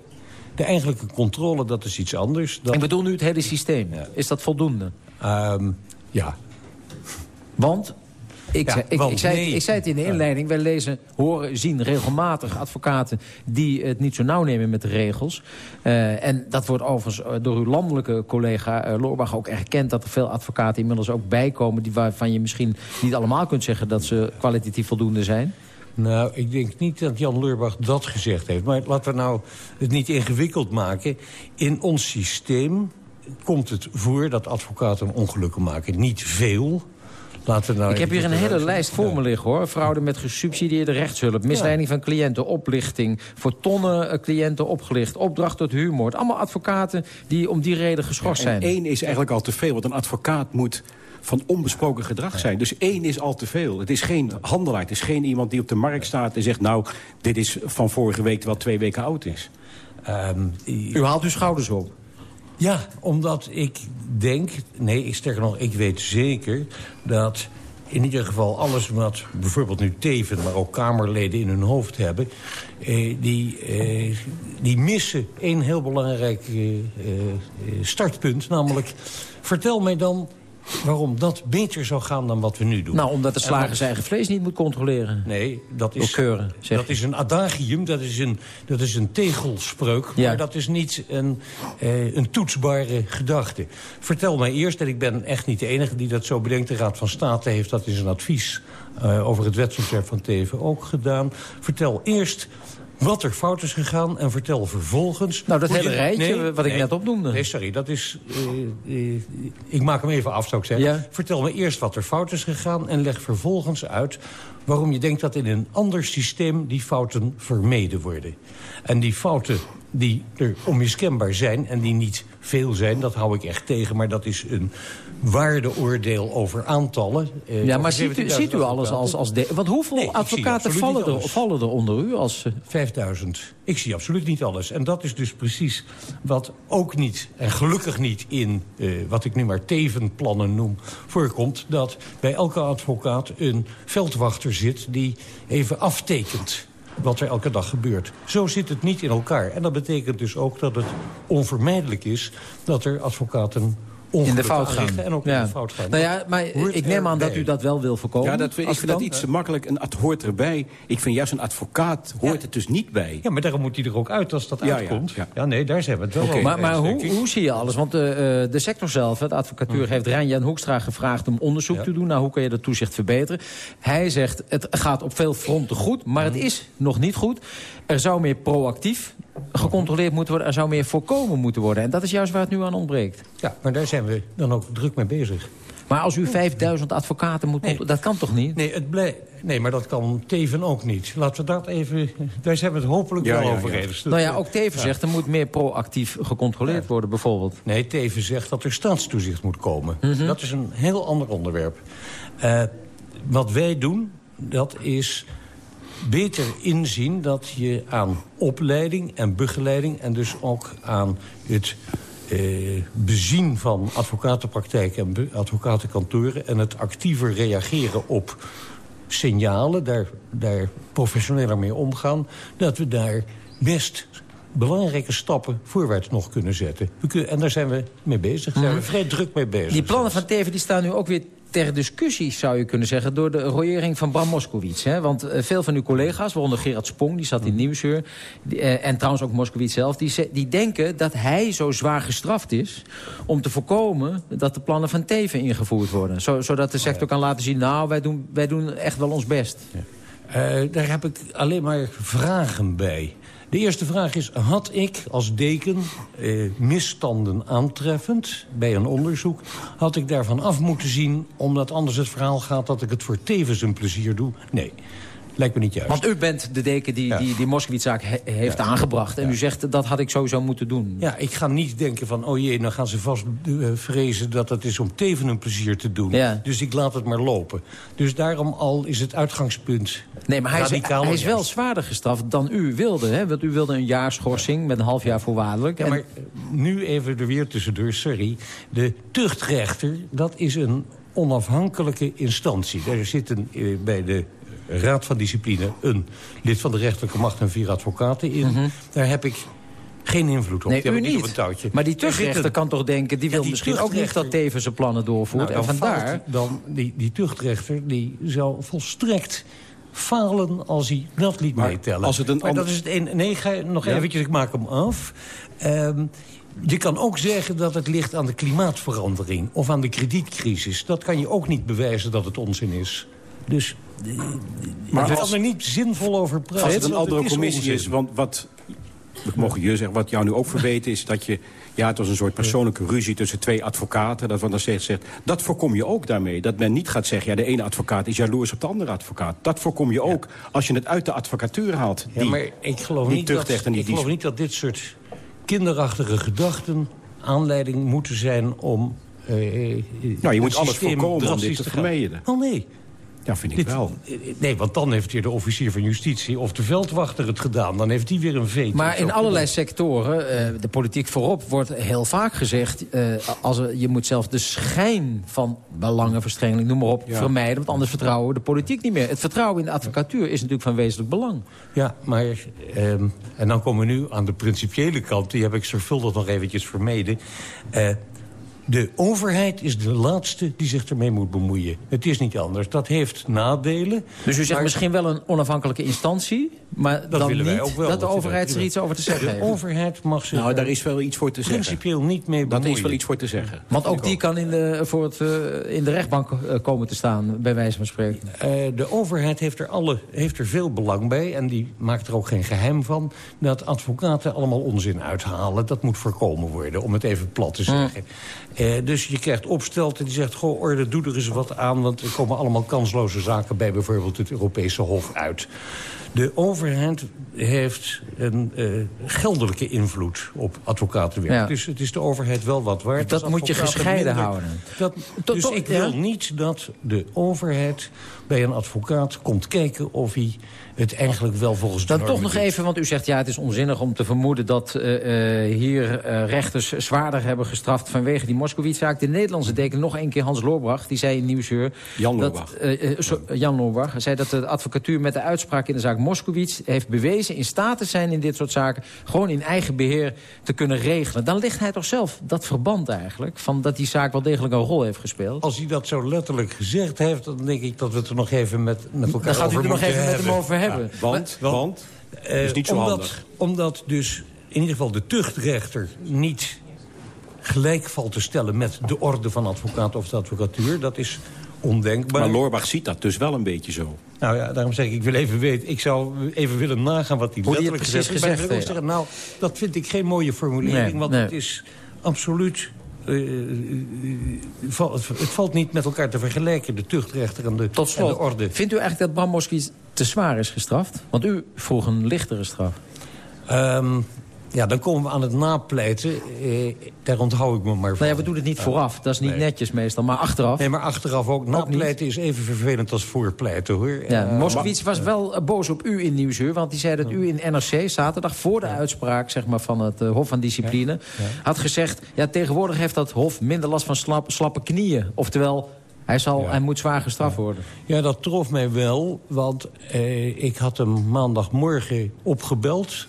De eigenlijke controle, dat is iets anders. Dat... Ik bedoel nu het hele systeem. Ja. Is dat voldoende? Um, ja. Want? Ik, ja, zei, ik, zei, nee. ik zei het in de inleiding. Wij lezen, horen, zien regelmatig advocaten... die het niet zo nauw nemen met de regels. Uh, en dat wordt overigens door uw landelijke collega uh, Loorbach ook erkend... dat er veel advocaten inmiddels ook bijkomen... Die waarvan je misschien niet allemaal kunt zeggen... dat ze kwalitatief voldoende zijn. Nou, ik denk niet dat Jan Leurbach dat gezegd heeft. Maar laten we nou het niet ingewikkeld maken. In ons systeem komt het voor dat advocaten ongelukken maken. Niet veel, Laten we nou ik heb hier een hele lijst voor me liggen, hoor. Fraude met gesubsidieerde rechtshulp, misleiding ja. van cliënten, oplichting... voor tonnen cliënten opgelicht, opdracht tot huurmoord. Allemaal advocaten die om die reden geschorst en zijn. één is eigenlijk al te veel, want een advocaat moet van onbesproken gedrag zijn. Dus één is al te veel. Het is geen handelaar, het is geen iemand die op de markt staat en zegt... nou, dit is van vorige week terwijl twee weken oud is. Um, U haalt uw schouders op. Ja, omdat ik denk... Nee, ik sterker nog, ik weet zeker dat in ieder geval alles wat bijvoorbeeld nu Teven... maar ook Kamerleden in hun hoofd hebben... Eh, die, eh, die missen één heel belangrijk eh, startpunt. Namelijk, vertel mij dan waarom dat beter zou gaan dan wat we nu doen. Nou, omdat de slager zijn eigen vlees niet moet controleren. Nee, dat is, keuren, dat is een adagium, dat is een, dat is een tegelspreuk. Ja. Maar dat is niet een, eh, een toetsbare gedachte. Vertel mij eerst, en ik ben echt niet de enige die dat zo bedenkt... de Raad van State heeft dat in zijn advies uh, over het wetsontwerp van Teven ook gedaan. Vertel eerst wat er fout is gegaan en vertel vervolgens... Nou, dat hele je- rijtje Nee, wat ik nee, net opnoemde. Nee, sorry, dat is... eh, eh, ik maak hem even af, zou ik zeggen. Ja. Vertel me eerst wat er fout is gegaan... en leg vervolgens uit waarom je denkt dat in een ander systeem... die fouten vermeden worden. En die fouten die er onmiskenbaar zijn en die niet veel zijn... dat hou ik echt tegen, maar dat is een waardeoordeel over aantallen. Eh, Ja, maar ziet u, 17.000 ziet u alles als... als de, want hoeveel Nee, advocaten vallen er, vallen er onder u? Als, eh, 5000. Ik zie absoluut niet alles. En dat is dus precies wat ook niet, en gelukkig niet in eh, wat ik nu maar tevenplannen noem, voorkomt. Dat bij elke advocaat een veldwachter zit die even aftekent wat er elke dag gebeurt. Zo zit het niet in elkaar. En dat betekent dus ook dat het onvermijdelijk is dat er advocaten in de fout gaan. en ook in Ja. de fout gaan. Nou ja, maar Hoort ik neem aan dat u dat wel wil voorkomen. Ja, dat, ik vind dat iets te makkelijk. Een ad hoort erbij. Ik vind juist een advocaat hoort het dus niet bij. Ja, maar daarom moet hij er ook uit als dat Ja, ja, uitkomt. Ja, ja. nee, daar zijn we het wel over Maar, maar hoe, hoe zie je alles? Want de, eh, de sector zelf, de advocatuur, heeft Rijn-Jan Hoekstra gevraagd om onderzoek te doen. Nou, hoe kan je dat toezicht verbeteren? Hij zegt, het gaat op veel fronten goed, maar het is nog niet goed. Er zou meer proactief gecontroleerd moeten worden. Er zou meer voorkomen moeten worden. En dat is juist waar het nu aan ontbreekt. Ja, maar daar zijn we dan ook druk mee bezig. Maar als u 5000 advocaten moet... Nee. Dat kan toch niet? Nee, het blij... nee, maar dat kan Teven ook niet. Laten we dat even... Daar zijn we het hopelijk Ja, wel ja, over ja. eens. Nou ja, ook Teven zegt, er moet meer proactief gecontroleerd worden bijvoorbeeld. Nee, Teven zegt dat er staatstoezicht moet komen. Mhm. Dat is een heel ander onderwerp. Eh, wat wij doen, dat is beter inzien dat je aan opleiding en begeleiding... en dus ook aan het eh, bezien van advocatenpraktijken en advocatenkantoren... en het actiever reageren op signalen, daar, daar professioneler mee omgaan... dat we daar best belangrijke stappen voorwaarts nog kunnen zetten. We kunnen, en daar zijn we mee bezig. Daar zijn we vrij druk mee bezig. Mhm. Die plannen van Teven die staan nu ook weer ter discussie, zou je kunnen zeggen... door de royering van Bram Moskowitz. Hè? Want eh, veel van uw collega's, waaronder Gerard Spong... die zat in Nieuwsuur, die, eh, en trouwens ook Moskowitz zelf... Die, die denken dat hij zo zwaar gestraft is... om te voorkomen dat de plannen van Teven ingevoerd worden. Zo, zodat de sector kan laten zien... nou, wij doen, wij doen echt wel ons best. Eh, daar heb ik alleen maar vragen bij. De eerste vraag is, had ik als deken eh, misstanden aantreffend bij een onderzoek... had ik daarvan af moeten zien, omdat anders het verhaal gaat... dat ik het voor tevens een plezier doe? Nee. Lijkt me niet juist. Want u bent de deken die die, die Moskowitz-zaak he- heeft Ja. aangebracht. En u zegt, dat had ik sowieso moeten doen. Ja, ik ga niet denken van, oh jee, dan gaan ze vast eh, vrezen dat het is om teven een plezier te doen. Ja. Dus ik laat het maar lopen. Dus daarom al is het uitgangspunt Nee, maar hij is, hij is wel zwaarder gestraft dan u wilde. Hè? Want u wilde een jaar schorsing met een half jaar voorwaardelijk. En- maar nu even er weer tussendoor, sorry. De tuchtrechter, dat is een onafhankelijke instantie. Daar zitten eh, bij de Raad van Discipline een lid van de rechterlijke macht en vier advocaten in. Daar heb ik geen invloed op. Nee, Die u niet. op een touwtje. Maar die Er tuchtrechter kan toch denken... die Ja, wil die misschien ook niet dat Teven zijn plannen doorvoert. Nou, en dan vandaar... Dan, die, die tuchtrechter die zou volstrekt falen als hij dat liet meetellen. als het een maar dat is het een... Nee, ga, nog Ja? eventjes, ik maak hem af. Ehm, je kan ook zeggen dat het ligt aan de klimaatverandering... of aan de kredietcrisis. Dat kan je ook niet bewijzen dat het onzin is. Dus Maar als- kan er niet zinvol over praten. Als het een andere commissie onzin. is, want wat... Ik mogen je zeggen, wat jou nu ook verweten is dat je... Ja, het was een soort persoonlijke ruzie tussen twee advocaten. Dat wat dan zegt, zegt, dat voorkom je ook daarmee. Dat men niet gaat zeggen, ja, de ene advocaat is jaloers op de andere advocaat. Dat voorkom je ook als je het uit de advocatuur haalt. Ja, die- maar ik geloof, die niet dat, tuchtrechter en die ik geloof niet dat dit soort kinderachtige gedachten... aanleiding moeten zijn om... eh, eh, Nou, je moet alles voorkomen om dit te vermijden. Oh nee. Ja, vind ik Dit- wel. eh, Nee, want dan heeft hier de officier van justitie of de veldwachter het gedaan. Dan heeft hij weer een veto. Maar in allerlei sectoren, eh, de politiek voorop, wordt heel vaak gezegd... eh, als er, je moet zelfs de schijn van belangenverstrengeling, noem maar op, Ja. vermijden. Want anders vertrouwen we de politiek niet meer. Het vertrouwen in de advocatuur is natuurlijk van wezenlijk belang. Ja, maar... ehm, en dan komen we nu aan de principiële kant. Die heb ik zorgvuldig nog eventjes vermeden. Eh, de overheid is de laatste die zich ermee moet bemoeien. Het is niet anders. Dat heeft nadelen. Dus u zegt maar- misschien wel een onafhankelijke instantie... maar Dat dan willen wij niet ook wel. dat de overheid er iets over te zeggen De heeft. overheid mag zich Nou, daar is wel iets voor te zeggen. principieel niet mee Dat bemoeien. is wel iets voor te zeggen. Want ook die kan in de, voor het, eh, in de rechtbank eh, komen te staan, bij wijze van spreken. Eh, de overheid heeft er, alle, heeft er veel belang bij... en die maakt er ook geen geheim van... dat advocaten allemaal onzin uithalen. Dat moet voorkomen worden, om het even plat te zeggen. Eh, dus je krijgt opstelten die zegt... goh, orde, doe er eens wat aan... want er komen allemaal kansloze zaken... bij bijvoorbeeld het Europese Hof uit. De overheid heeft een eh, geldelijke invloed op advocatenwerk. Ja. Dus het is de overheid wel wat waard. Dat moet je gescheiden minder- houden. Dat, dus tot- ik ja. wil niet dat de overheid bij een advocaat komt kijken... of hij het eigenlijk wel volgens de Dan toch nog doet. even, want u zegt ja, het is onzinnig om te vermoeden... dat eh, eh, hier eh, rechters zwaarder hebben gestraft vanwege die Moskowitz-zaak. De Nederlandse deken, nog een keer Hans Loorbach, die zei in Nieuwsuur... Jan dat, Loorbach. Jan Loorbach zei dat de advocatuur met de uitspraak in de zaak Moskowitz... heeft bewezen in staat te zijn in dit soort zaken... gewoon in eigen beheer te kunnen regelen. Dan ligt hij toch zelf dat verband eigenlijk... van dat die zaak wel degelijk een rol heeft gespeeld. Als hij dat zo letterlijk gezegd heeft... dan denk ik dat we het er nog even met, met elkaar Dan gaat u over er nog even met hem hebben. over hebben. Want, Maar- want, Eh, is niet zo omdat, handig. Omdat dus in ieder geval de tuchtrechter niet gelijk valt te stellen... met de orde van advocaat of de advocatuur. Dat is ondenkbaar. Maar Loorbach ziet dat dus wel een beetje zo. Nou ja, daarom zeg ik, ik wil even weten... ik zou even willen nagaan wat hij letterlijk precies gezegd heeft. zeggen, nou, dat vind ik geen mooie formulering... Nee, want nee. het is absoluut... eh, eh, eh, het, valt niet met elkaar te vergelijken, de tuchtrechter en de, Tot en slot, de orde. vindt u eigenlijk dat Bram Moskowitz te zwaar is gestraft? Want u vroeg een lichtere straf. Ehm, ja, dan komen we aan het napleiten. Eh, daar onthoud ik me maar van. Nou ja, we doen het niet vooraf. Dat is niet nee. netjes meestal. Maar achteraf. Nee, maar achteraf ook. Napleiten is even vervelend als voorpleiten, hoor. Ja, Eh, Moskowitz was wel eh, boos op u in Nieuwsuur. Want die zei dat u in NRC zaterdag voor de uitspraak zeg maar, van het eh, Hof van Discipline... had gezegd, ja, tegenwoordig heeft dat Hof minder last van slap, slappe knieën. Oftewel, hij, zal, hij moet zwaar gestraft worden. Ja, dat trof mij wel, want eh, ik had hem maandagmorgen opgebeld...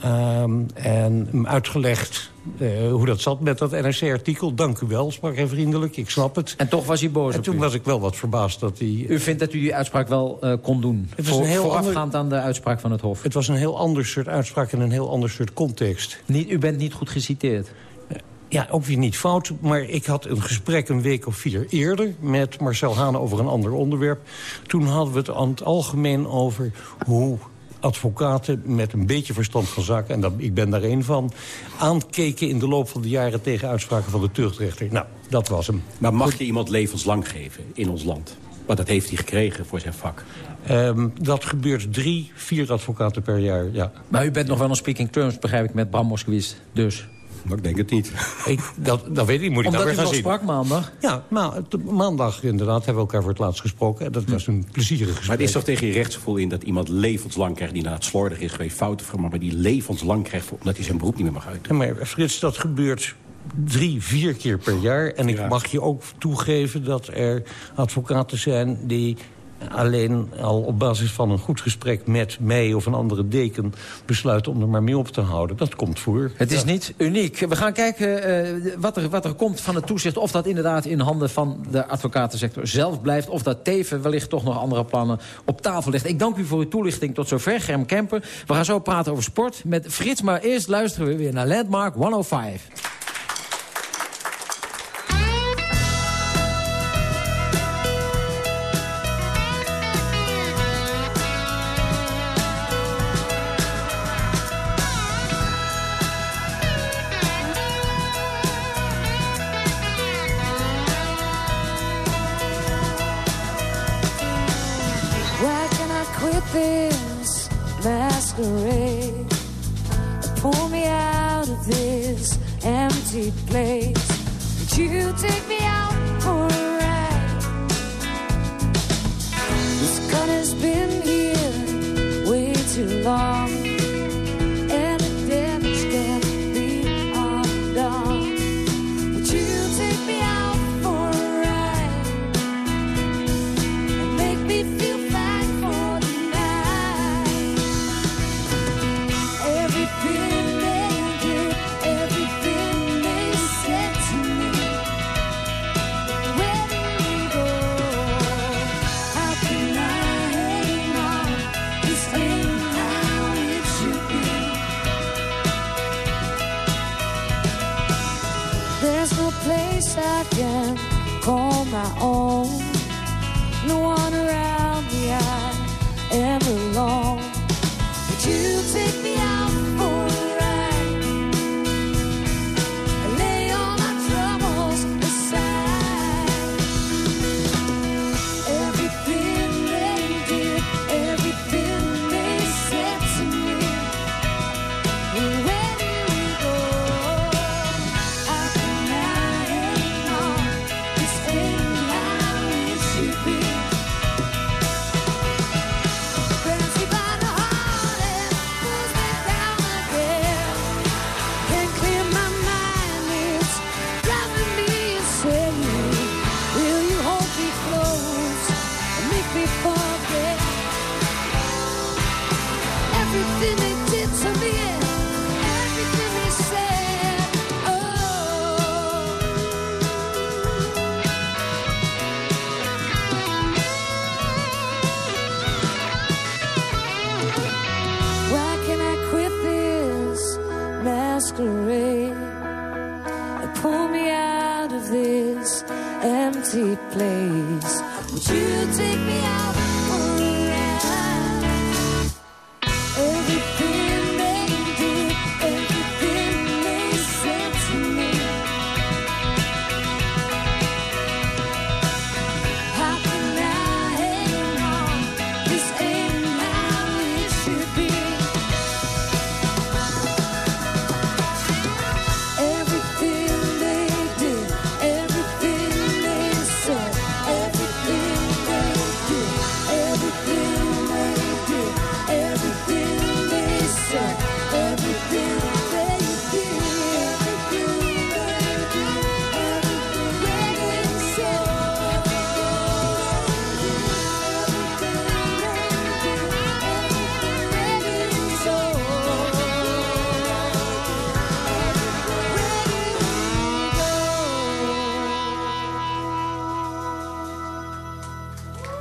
ehm, en hem uitgelegd eh, hoe dat zat met dat NRC-artikel. Dank u wel, sprak hij vriendelijk, ik snap het. En toch was hij boos En toen u. was ik wel wat verbaasd dat hij... U vindt dat u die uitspraak wel eh, kon doen? Het was Voor- een heel voorafgaand aan de uitspraak van het Hof. Het was een heel ander soort uitspraak en een heel ander soort context. Niet, u bent niet goed geciteerd. Ja, ook weer niet fout, maar ik had een gesprek een week of vier eerder... met Marcel Haan over een ander onderwerp. Toen hadden we het aan het algemeen over hoe advocaten met een beetje verstand van zaken... en dat, ik ben daar één van, aankeken in de loop van de jaren... tegen uitspraken van de tuchtrechter. Nou, dat was hem. Maar mag je iemand levenslang geven in ons land? Want dat heeft hij gekregen voor zijn vak. Um, dat gebeurt drie, vier advocaten per jaar, ja. Maar u bent nog wel een speaking terms, begrijp ik, met Bram Moskowitz, dus... Maar ik denk het niet. Ik, dat, dat weet ik, moet ik Omdat nou weer gaan zien. Omdat u nog sprak maandag? Ja, maar maandag inderdaad hebben we elkaar voor het laatst gesproken. En dat was een plezierig gesprek. Maar het is toch tegen je rechtsgevoel in dat iemand levenslang krijgt... die na het slordig is geweest, fouten van, maar die levenslang krijgt... omdat hij zijn beroep niet meer mag uiten. Ja, maar Frits, dat gebeurt drie, vier keer per jaar. En ik mag je ook toegeven dat er advocaten zijn... die alleen al op basis van een goed gesprek met mij of een andere deken... besluiten om er maar mee op te houden. Dat komt voor. Het is niet uniek. We gaan kijken uh, wat, er, wat er komt van het toezicht. Of dat inderdaad in handen van de advocatensector zelf blijft. Of dat Teven wellicht toch nog andere plannen op tafel ligt. Ik dank u voor uw toelichting tot zover, Germ Kemper. We gaan zo praten over sport met Frits. Maar eerst luisteren we weer naar Landmark 105.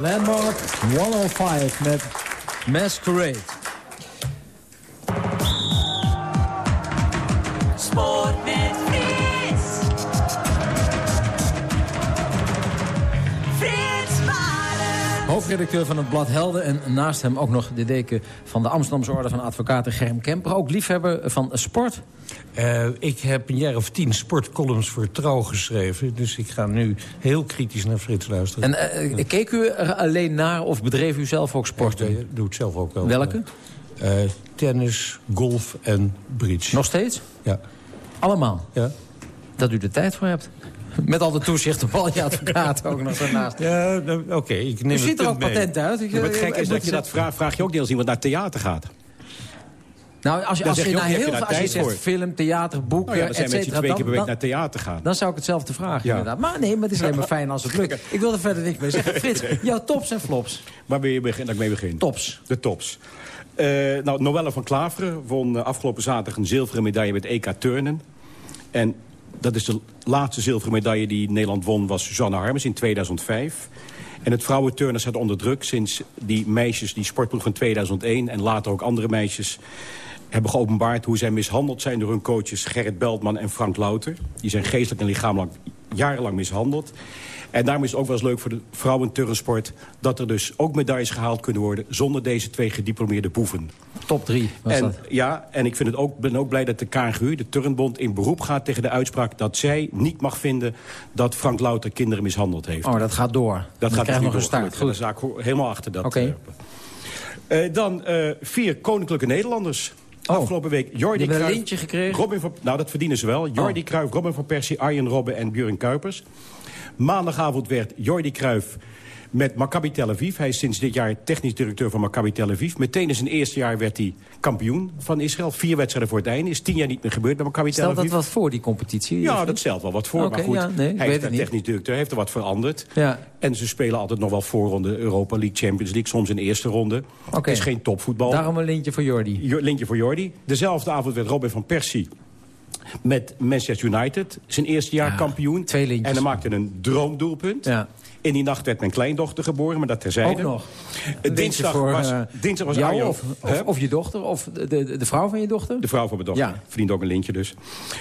Landmark 105 met Masquerade. Hoofdredacteur van het blad Helden. En naast hem ook nog de deken van de Amsterdamse Orde van Advocaten Germ Kemper. Ook liefhebber van sport. Uh, ik heb een jaar of tien sportcolumns voor Trouw geschreven. Dus ik ga nu heel kritisch naar Frits luisteren. En uh, keek u er alleen naar of bedreef u zelf ook sporten? Ik doe het zelf ook wel. Welke? Uh, tennis, golf en bridge. Nog steeds? Ja. Allemaal? Ja. Dat u er tijd voor hebt. Met al de toezicht op al je advocaten ook nog daarnaast. Ja, nou, oké. Okay, ik neem U ziet er ook patent uit. Ik, ja, het gek is dat je dat vraagt, vraag je ook deels iemand naar theater gaat. Nou, als je, als je, je naar heel veel, als je zegt film, theater, boeken, nou ja, dan zijn twee keer per week naar theater gaan. Dan zou ik hetzelfde vragen, ja. inderdaad. Maar nee, maar het is [LAUGHS] helemaal fijn als het lukt. Ik wil er verder niks mee zeggen. Frits, jouw tops en flops. Waar wil je begin, dat ik mee begin? Tops. De tops. Uh, nou, Noelle van Klaveren won uh, afgelopen zaterdag een zilveren medaille met EK Turnen. En dat is de laatste zilveren medaille die Nederland won, was Suzanne Harmes in 2005. En het vrouwenturnen staat onder druk sinds die meisjes, die sportploeg van 2001... en later ook andere meisjes hebben geopenbaard hoe zij mishandeld zijn door hun coaches Gerrit Beltman en Frank Louter. Die zijn geestelijk en lichamelijk jarenlang mishandeld. En daarom is het ook wel eens leuk voor de vrouwenturnsport... dat er dus ook medailles gehaald kunnen worden... zonder deze twee gediplomeerde boeven. Top drie was en, dat. Ja, en ik vind het ook, ben ook blij dat de KNGU, de Turnbond... in beroep gaat tegen de uitspraak dat zij niet mag vinden... dat Frank Louter kinderen mishandeld heeft. Oh, dat gaat door. Dat gaat dus nog een. Goed. De zaak helemaal achter dat. Oké. Okay. Uh, dan uh, vier koninklijke Nederlanders... Oh, Afgelopen week Jordi een Cruijff, lintje gekregen? Robin van, nou, dat verdienen ze wel. Jordi oh. Cruijff, Robin van Persie, Arjen Robben en Björn Kuipers. Maandagavond werd Jordi Cruijff met Maccabi Tel Aviv. Hij is sinds dit jaar technisch directeur van Maccabi Tel Aviv. Meteen in zijn eerste jaar werd hij kampioen van Israël. Vier wedstrijden voor het einde. Is tien jaar niet meer gebeurd bij Maccabi Tel Aviv. Stel dat wat voor, die competitie? Ja, dat stelt wel wat voor. Okay, maar goed, ja, nee, hij is technisch directeur, heeft er wat veranderd. Ja. En ze spelen altijd nog wel voorronde Europa League, Champions League. Soms in de eerste ronde. Okay. Het is geen topvoetbal. Daarom een lintje voor Jordi. Lintje voor Jordi. Dezelfde avond werd Robin van Persie met Manchester United. Zijn eerste jaar ja, kampioen. Twee lintjes. En hij maakte een droomdoelpunt. Ja. In die nacht werd mijn kleindochter geboren, maar dat terzijde. Ook nog. Dinsdag voor, was, uh, dinsdag was jou Arjo, of, of, of, je dochter, of de, de, de, vrouw van je dochter? De vrouw van mijn dochter. Ja. Verdient ook een lintje dus.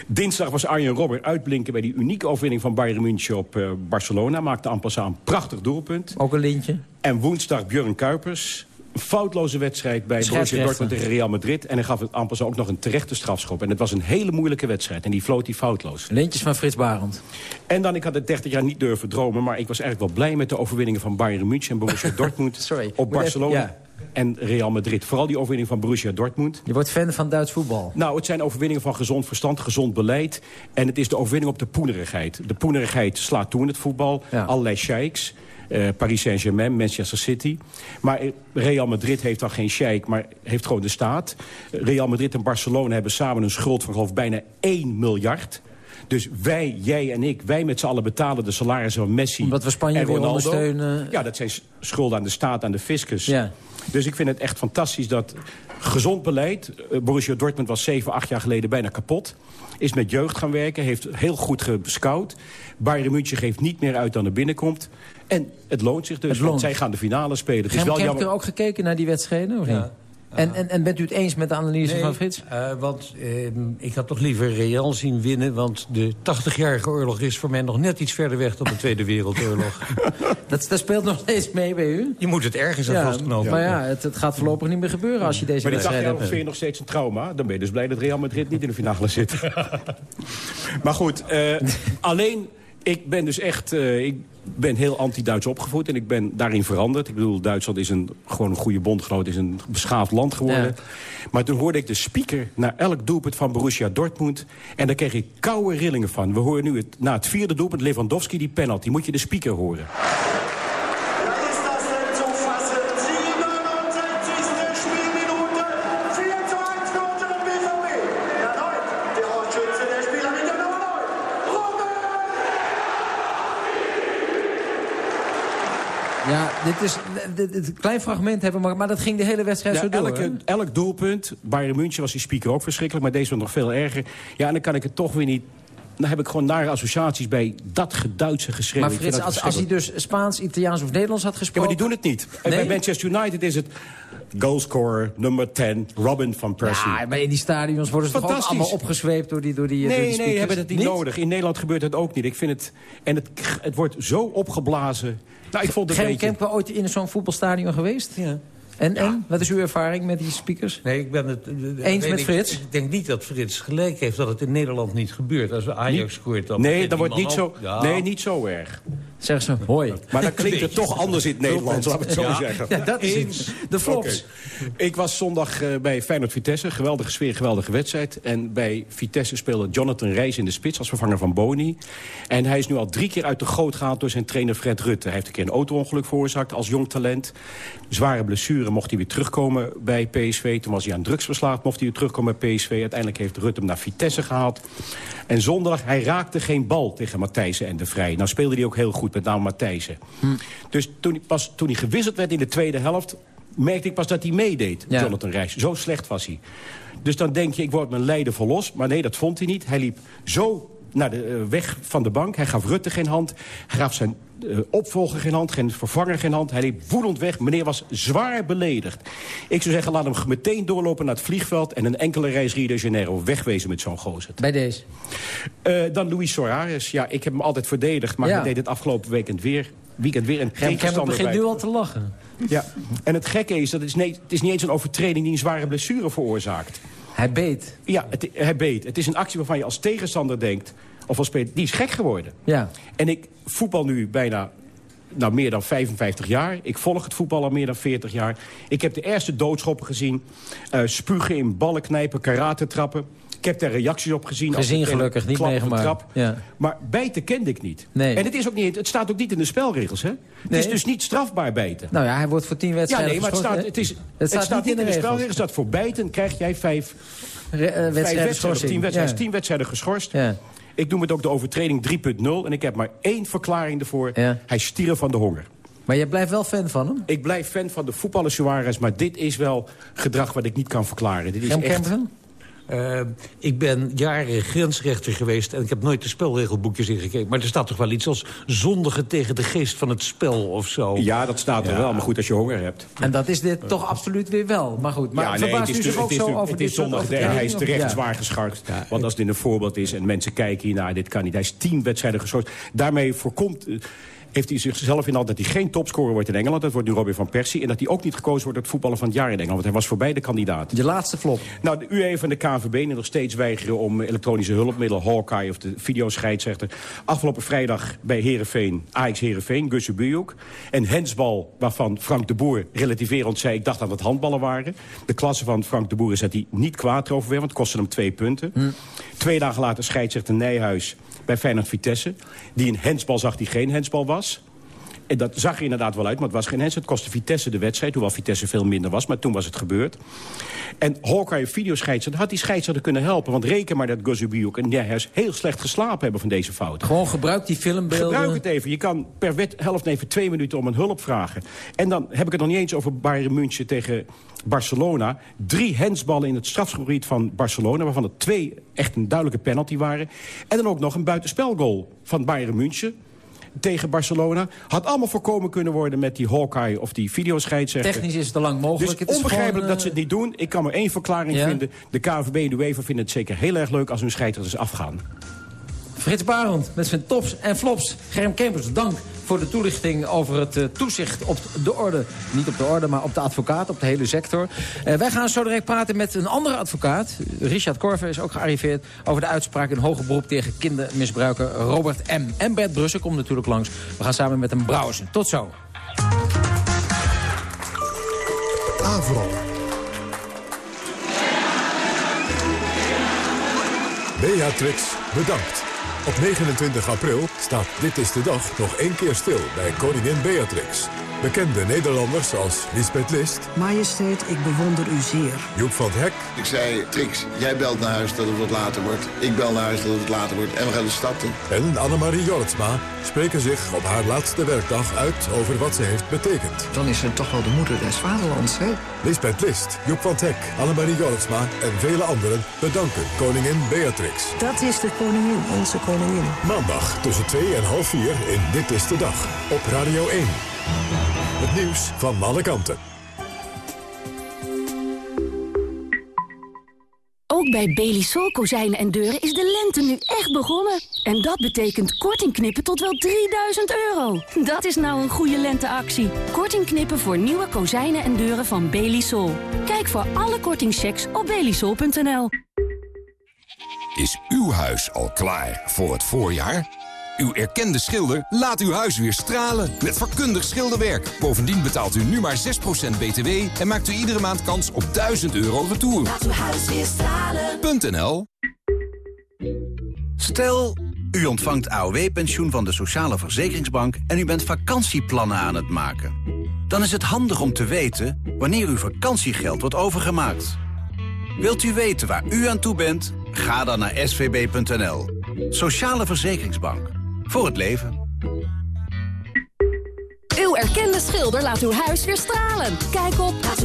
Dinsdag was Arjen Robber uitblinken bij die unieke overwinning van Bayern München op uh, Barcelona. Maakte Ampasa een prachtig doelpunt. Ook een lintje. En woensdag Björn Kuipers. Een foutloze wedstrijd bij Borussia Dortmund tegen Real Madrid. En hij gaf het Ampasa ook nog een terechte strafschop. En het was een hele moeilijke wedstrijd. En die floot hij foutloos. Lintjes van Frits Barend. En dan, ik had het 30 jaar niet durven dromen... maar ik was eigenlijk wel blij met de overwinningen van Bayern München... en Borussia [LAUGHS] Dortmund Sorry. op Barcelona. Ja. En Real Madrid. Vooral die overwinning van Borussia Dortmund. Je wordt fan van Duits voetbal. Nou, het zijn overwinningen van gezond verstand, gezond beleid. En het is de overwinning op de poenerigheid. De poenerigheid slaat toe in het voetbal. Ja. Allerlei sheiks. Uh, Paris Saint-Germain, Manchester City. Maar Real Madrid heeft dan geen sheik, maar heeft gewoon de staat. Real Madrid en Barcelona hebben samen een schuld van geloof bijna 1 miljard. Dus wij, jij en ik, wij met z'n allen betalen de salarissen van Messi Omdat we Spanje en Ronaldo. ondersteunen. Ja, dat zijn schulden aan de staat, aan de fiscus. Ja. Dus ik vind het echt fantastisch dat gezond beleid... Uh, Borussia Dortmund was 7, 8 jaar geleden bijna kapot. Is met jeugd gaan werken, heeft heel goed gescout. Bayern München geeft niet meer uit dan er binnenkomt. En het loont zich dus, Het loont. want zij gaan de finale spelen. Het is Heb je ook gekeken naar die wedstrijden? Of Ja. En, en, en bent u het eens met de analyse Nee, van Frits? eh, want eh, ik had toch liever Real zien winnen... want de 80-jarige oorlog is voor mij nog net iets verder weg... dan de Tweede Wereldoorlog. [LAUGHS] Dat, dat speelt nog steeds mee bij u? Je moet het ergens aan Ja, vastknopen. maar ja, het, het gaat voorlopig niet meer gebeuren als je deze Maar die wedstrijd hebt. vind je nog steeds een trauma? Dan ben je dus blij dat Real Madrid niet in de finale zit. [LAUGHS] maar goed, eh, alleen... Ik ben dus echt... eh, ik ben heel anti-Duits opgevoed en ik ben daarin veranderd. Ik bedoel, Duitsland is een, gewoon een goede bondgenoot, is een beschaafd land geworden. Ja. Maar toen hoorde ik de speaker naar elk doelpunt van Borussia Dortmund. En daar kreeg ik koude rillingen van. We horen nu het, na het vierde doelpunt Lewandowski die penalty. Moet je de speaker horen. Dit is dit, klein fragment hebben, maar, maar dat ging de hele wedstrijd Ja, zo door. elke, elk doelpunt, Bayern München was die speaker ook verschrikkelijk... maar deze was nog veel erger. Ja, en dan kan ik het toch weer niet... Dan heb ik gewoon nare associaties bij dat geduitse geschreven. Maar Frits, als, als hij dus Spaans, Italiaans of Nederlands had Ja, gesproken... maar die doen het niet. Nee? Bij Manchester United is het... goalscorer, nummer 10, Robin van Persie. Ja, maar in die stadions worden ze toch ook allemaal opgezweept door die, door die, door die Nee, nee, hebben het niet, nodig. In Nederland gebeurt het ook niet. Ik vind het... En het, het wordt zo opgeblazen. Nou, ik vond het beetje... Ooit in zo'n voetbalstadion geweest? Ja. En, en, wat is uw ervaring met die speakers? Nee, ik ben het... eh, Eens met ik- Frits? Ik denk niet dat Frits gelijk heeft dat het in Nederland niet gebeurt. Als Ajax scoort, dan Nee, dat wordt niet zo, Ja. nee, niet zo erg. Zeg ze, hoi. Maar dan klinkt het toch anders in het Nederlands, laten we het zo Ja. zeggen. Ja, dat is. De flops. Ik was zondag eh, bij Feyenoord-Vitesse. Geweldige sfeer, geweldige wedstrijd. En bij Vitesse speelde Jonathan Reis in de spits als vervanger van Boni. En hij is nu al drie keer uit de goot gehaald door zijn trainer Fred Rutte. Hij heeft een keer een auto-ongeluk veroorzaakt als jong talent. Zware blessure mocht hij weer terugkomen bij PSV. Toen was hij aan drugs verslaafd, mocht hij weer terugkomen bij PSV. Uiteindelijk heeft Rutte hem naar Vitesse gehaald. En zondag, hij raakte geen bal tegen Matthijsen en de Vrij. Nou speelde hij ook heel goed, met name Matthijsen. Dus toen, pas, toen hij gewisseld werd in de tweede helft... merkte ik pas dat hij meedeed, Ja. Jonathan Reis. Zo slecht was hij. Dus dan denk je, ik word mijn lijden verlost. Maar nee, dat vond hij niet. Hij liep zo naar de eh, weg van de bank. Hij gaf Rutte geen hand. Hij gaf zijn opvolger geen hand, geen vervanger geen hand. Hij liep woedend weg. Meneer was zwaar beledigd. Ik zou zeggen, laat hem meteen doorlopen naar het vliegveld... en een enkele reis Rio de Janeiro wegwezen met zo'n gozer. Bij deze? Eh, dan Luis Soares. Ja, ik heb hem altijd verdedigd, maar Ja. hij deed het afgelopen weekend weer. Weekend weer een tegenstander begint bij. nu al te lachen. Ja, en het gekke is, dat het is, nee, het is niet eens een overtreding die een zware blessure veroorzaakt. Hij beet. Ja, het, hij beet. Het is een actie waarvan je als tegenstander denkt... of als speler, die is gek geworden. Ja. En ik voetbal nu bijna nou, meer dan 55 jaar. Ik volg het voetbal al meer dan 40 jaar. Ik heb de eerste doodschoppen gezien. eh, spugen in ballen knijpen, karate trappen. Ik heb daar reacties op gezien. Gezien gelukkig, niet meegemaakt. Ja. Maar bijten kende ik niet. Nee. En het, is ook niet, het staat ook niet in de spelregels. Hè? Het Nee. is dus niet strafbaar bijten. Nou ja, hij wordt voor tien Ja, wedstrijden nee, maar het staat, het is, het staat, niet in de, spelregels. Dat voor bijten krijg jij vijf, Re- eh, vijf wedstrijden of tien wedstrijden, Ja. tien wedstrijden geschorst. Ja. Ik noem het ook de overtreding 3.0. En ik heb maar één verklaring ervoor. Hij stierf van de honger. Maar jij blijft wel fan van hem? Ik blijf fan van de voetballer Suarez, maar dit is wel gedrag wat ik niet kan verklaren. Dit is echt... Eh, ik ben jaren grensrechter geweest en ik heb nooit de spelregelboekjes ingekeken. Maar er staat toch wel iets als zondigen tegen de geest van het spel of zo. Ja, dat staat er Ja. wel, maar goed als je honger hebt. En dat is dit toch absoluut weer wel. Maar goed, maar ja, nee, verbaast het is, u zich dus- ook zo over het dit is zondag, hij is terecht Ja. zwaar gescharkt. Want als dit een voorbeeld is en mensen kijken hiernaar, dit kan niet. Hij is tien wedstrijden geschorst. Daarmee voorkomt... heeft hij zichzelf in dat hij geen topscorer wordt in Engeland. Dat wordt nu Robin van Persie. En dat hij ook niet gekozen wordt tot voetballer van het jaar in Engeland. Want hij was voor beide kandidaat. Je laatste flop. Nou, de UEFA en de KNVB nog steeds weigeren om elektronische hulpmiddelen... Hawkeye of de videoscheidsrechter. Afgelopen vrijdag bij Herenveen, Ajax Herenveen, Gusse Bujuk. En hensbal waarvan Frank de Boer relativerend zei... ik dacht dat het handballen waren. De klasse van Frank de Boer is dat hij niet kwaad over werd... want het kostte hem twee punten. Twee dagen later scheidsrechter Nijhuis bij Feyenoord Vitesse... die een hensbal zag die geen hensbal was... En dat zag er inderdaad wel uit, maar het was geen hens. Het kostte Vitesse de wedstrijd, hoewel Vitesse veel minder was. Maar toen was het gebeurd. En Hawkeye videoscheidsrechter had die scheidsrechter kunnen helpen. Want reken maar dat Gozubiuk en Nijhuis heel slecht geslapen hebben van deze fout. Gewoon gebruik die filmbeelden. Gebruik het even. Je kan per wet helft even twee minuten om een hulp vragen. En dan heb ik het nog niet eens over Bayern München tegen Barcelona. Drie hensballen in het strafgebied van Barcelona... waarvan er twee echt een duidelijke penalty waren. En dan ook nog een buitenspelgoal van Bayern München tegen Barcelona. Had allemaal voorkomen kunnen worden met die Hawkeye of die videoscheidsrechter. Technisch is het te lang mogelijk. Dus Het is onbegrijpelijk gewoon, dat ze het niet doen. Ik kan maar één verklaring Ja? vinden. De KNVB en de UEFA vinden het zeker heel erg leuk als hun scheidsrechters afgaan. Frits Barend met zijn tops en flops. Germ Kempers, dank voor de toelichting over het eh, toezicht op de orde. Niet op de orde, maar op de advocaat, op de hele sector. Eh, wij gaan zo direct praten met een andere advocaat. Richard Korver is ook gearriveerd over de uitspraak in hoger beroep tegen kindermisbruiker Robert M. En Bert Brussen komt natuurlijk langs. We gaan samen met hem browsen. Tot zo. Avro. Beatrix bedankt. Op 29 april staat Dit is de Dag nog één keer stil bij koningin Beatrix. Bekende Nederlanders als Lisbeth List, Majesteit, ik bewonder u zeer. Joep van het Hek, Ik zei, Trix, jij belt naar huis dat het wat later wordt. Ik bel naar huis dat het wat later wordt. En we gaan de stad in. en Annemarie Jortsma spreken zich op haar laatste werkdag uit over wat ze heeft betekend. Dan is ze toch wel de moeder des vaderlands, hè? Lisbeth List, Joep van het Hek, Annemarie Jortsma en vele anderen bedanken koningin Beatrix. Dat is de koningin, onze koningin. Maandag tussen 2 en half 4 in Dit is de Dag op Radio 1. Het nieuws van alle kanten. Ook bij Belisol kozijnen en deuren is de lente nu echt begonnen. En dat betekent korting knippen tot wel 3000 euro. Dat is nou een goede lenteactie. Korting knippen voor nieuwe kozijnen en deuren van Belisol. Kijk voor alle kortingchecks op belisol.nl. Is uw huis al klaar voor het voorjaar? Uw erkende schilder laat uw huis weer stralen met vakkundig schilderwerk. Bovendien betaalt u nu maar 6% btw en maakt u iedere maand kans op 1000 euro retour. Laat uw huis weer stralen. .nl Stel, u ontvangt AOW-pensioen van de Sociale Verzekeringsbank... en u bent vakantieplannen aan het maken. Dan is het handig om te weten wanneer uw vakantiegeld wordt overgemaakt. Wilt u weten waar u aan toe bent? Ga dan naar svb.nl. Sociale Verzekeringsbank. Voor het leven. Uw erkende schilder laat uw huis weer stralen. Kijk op Laat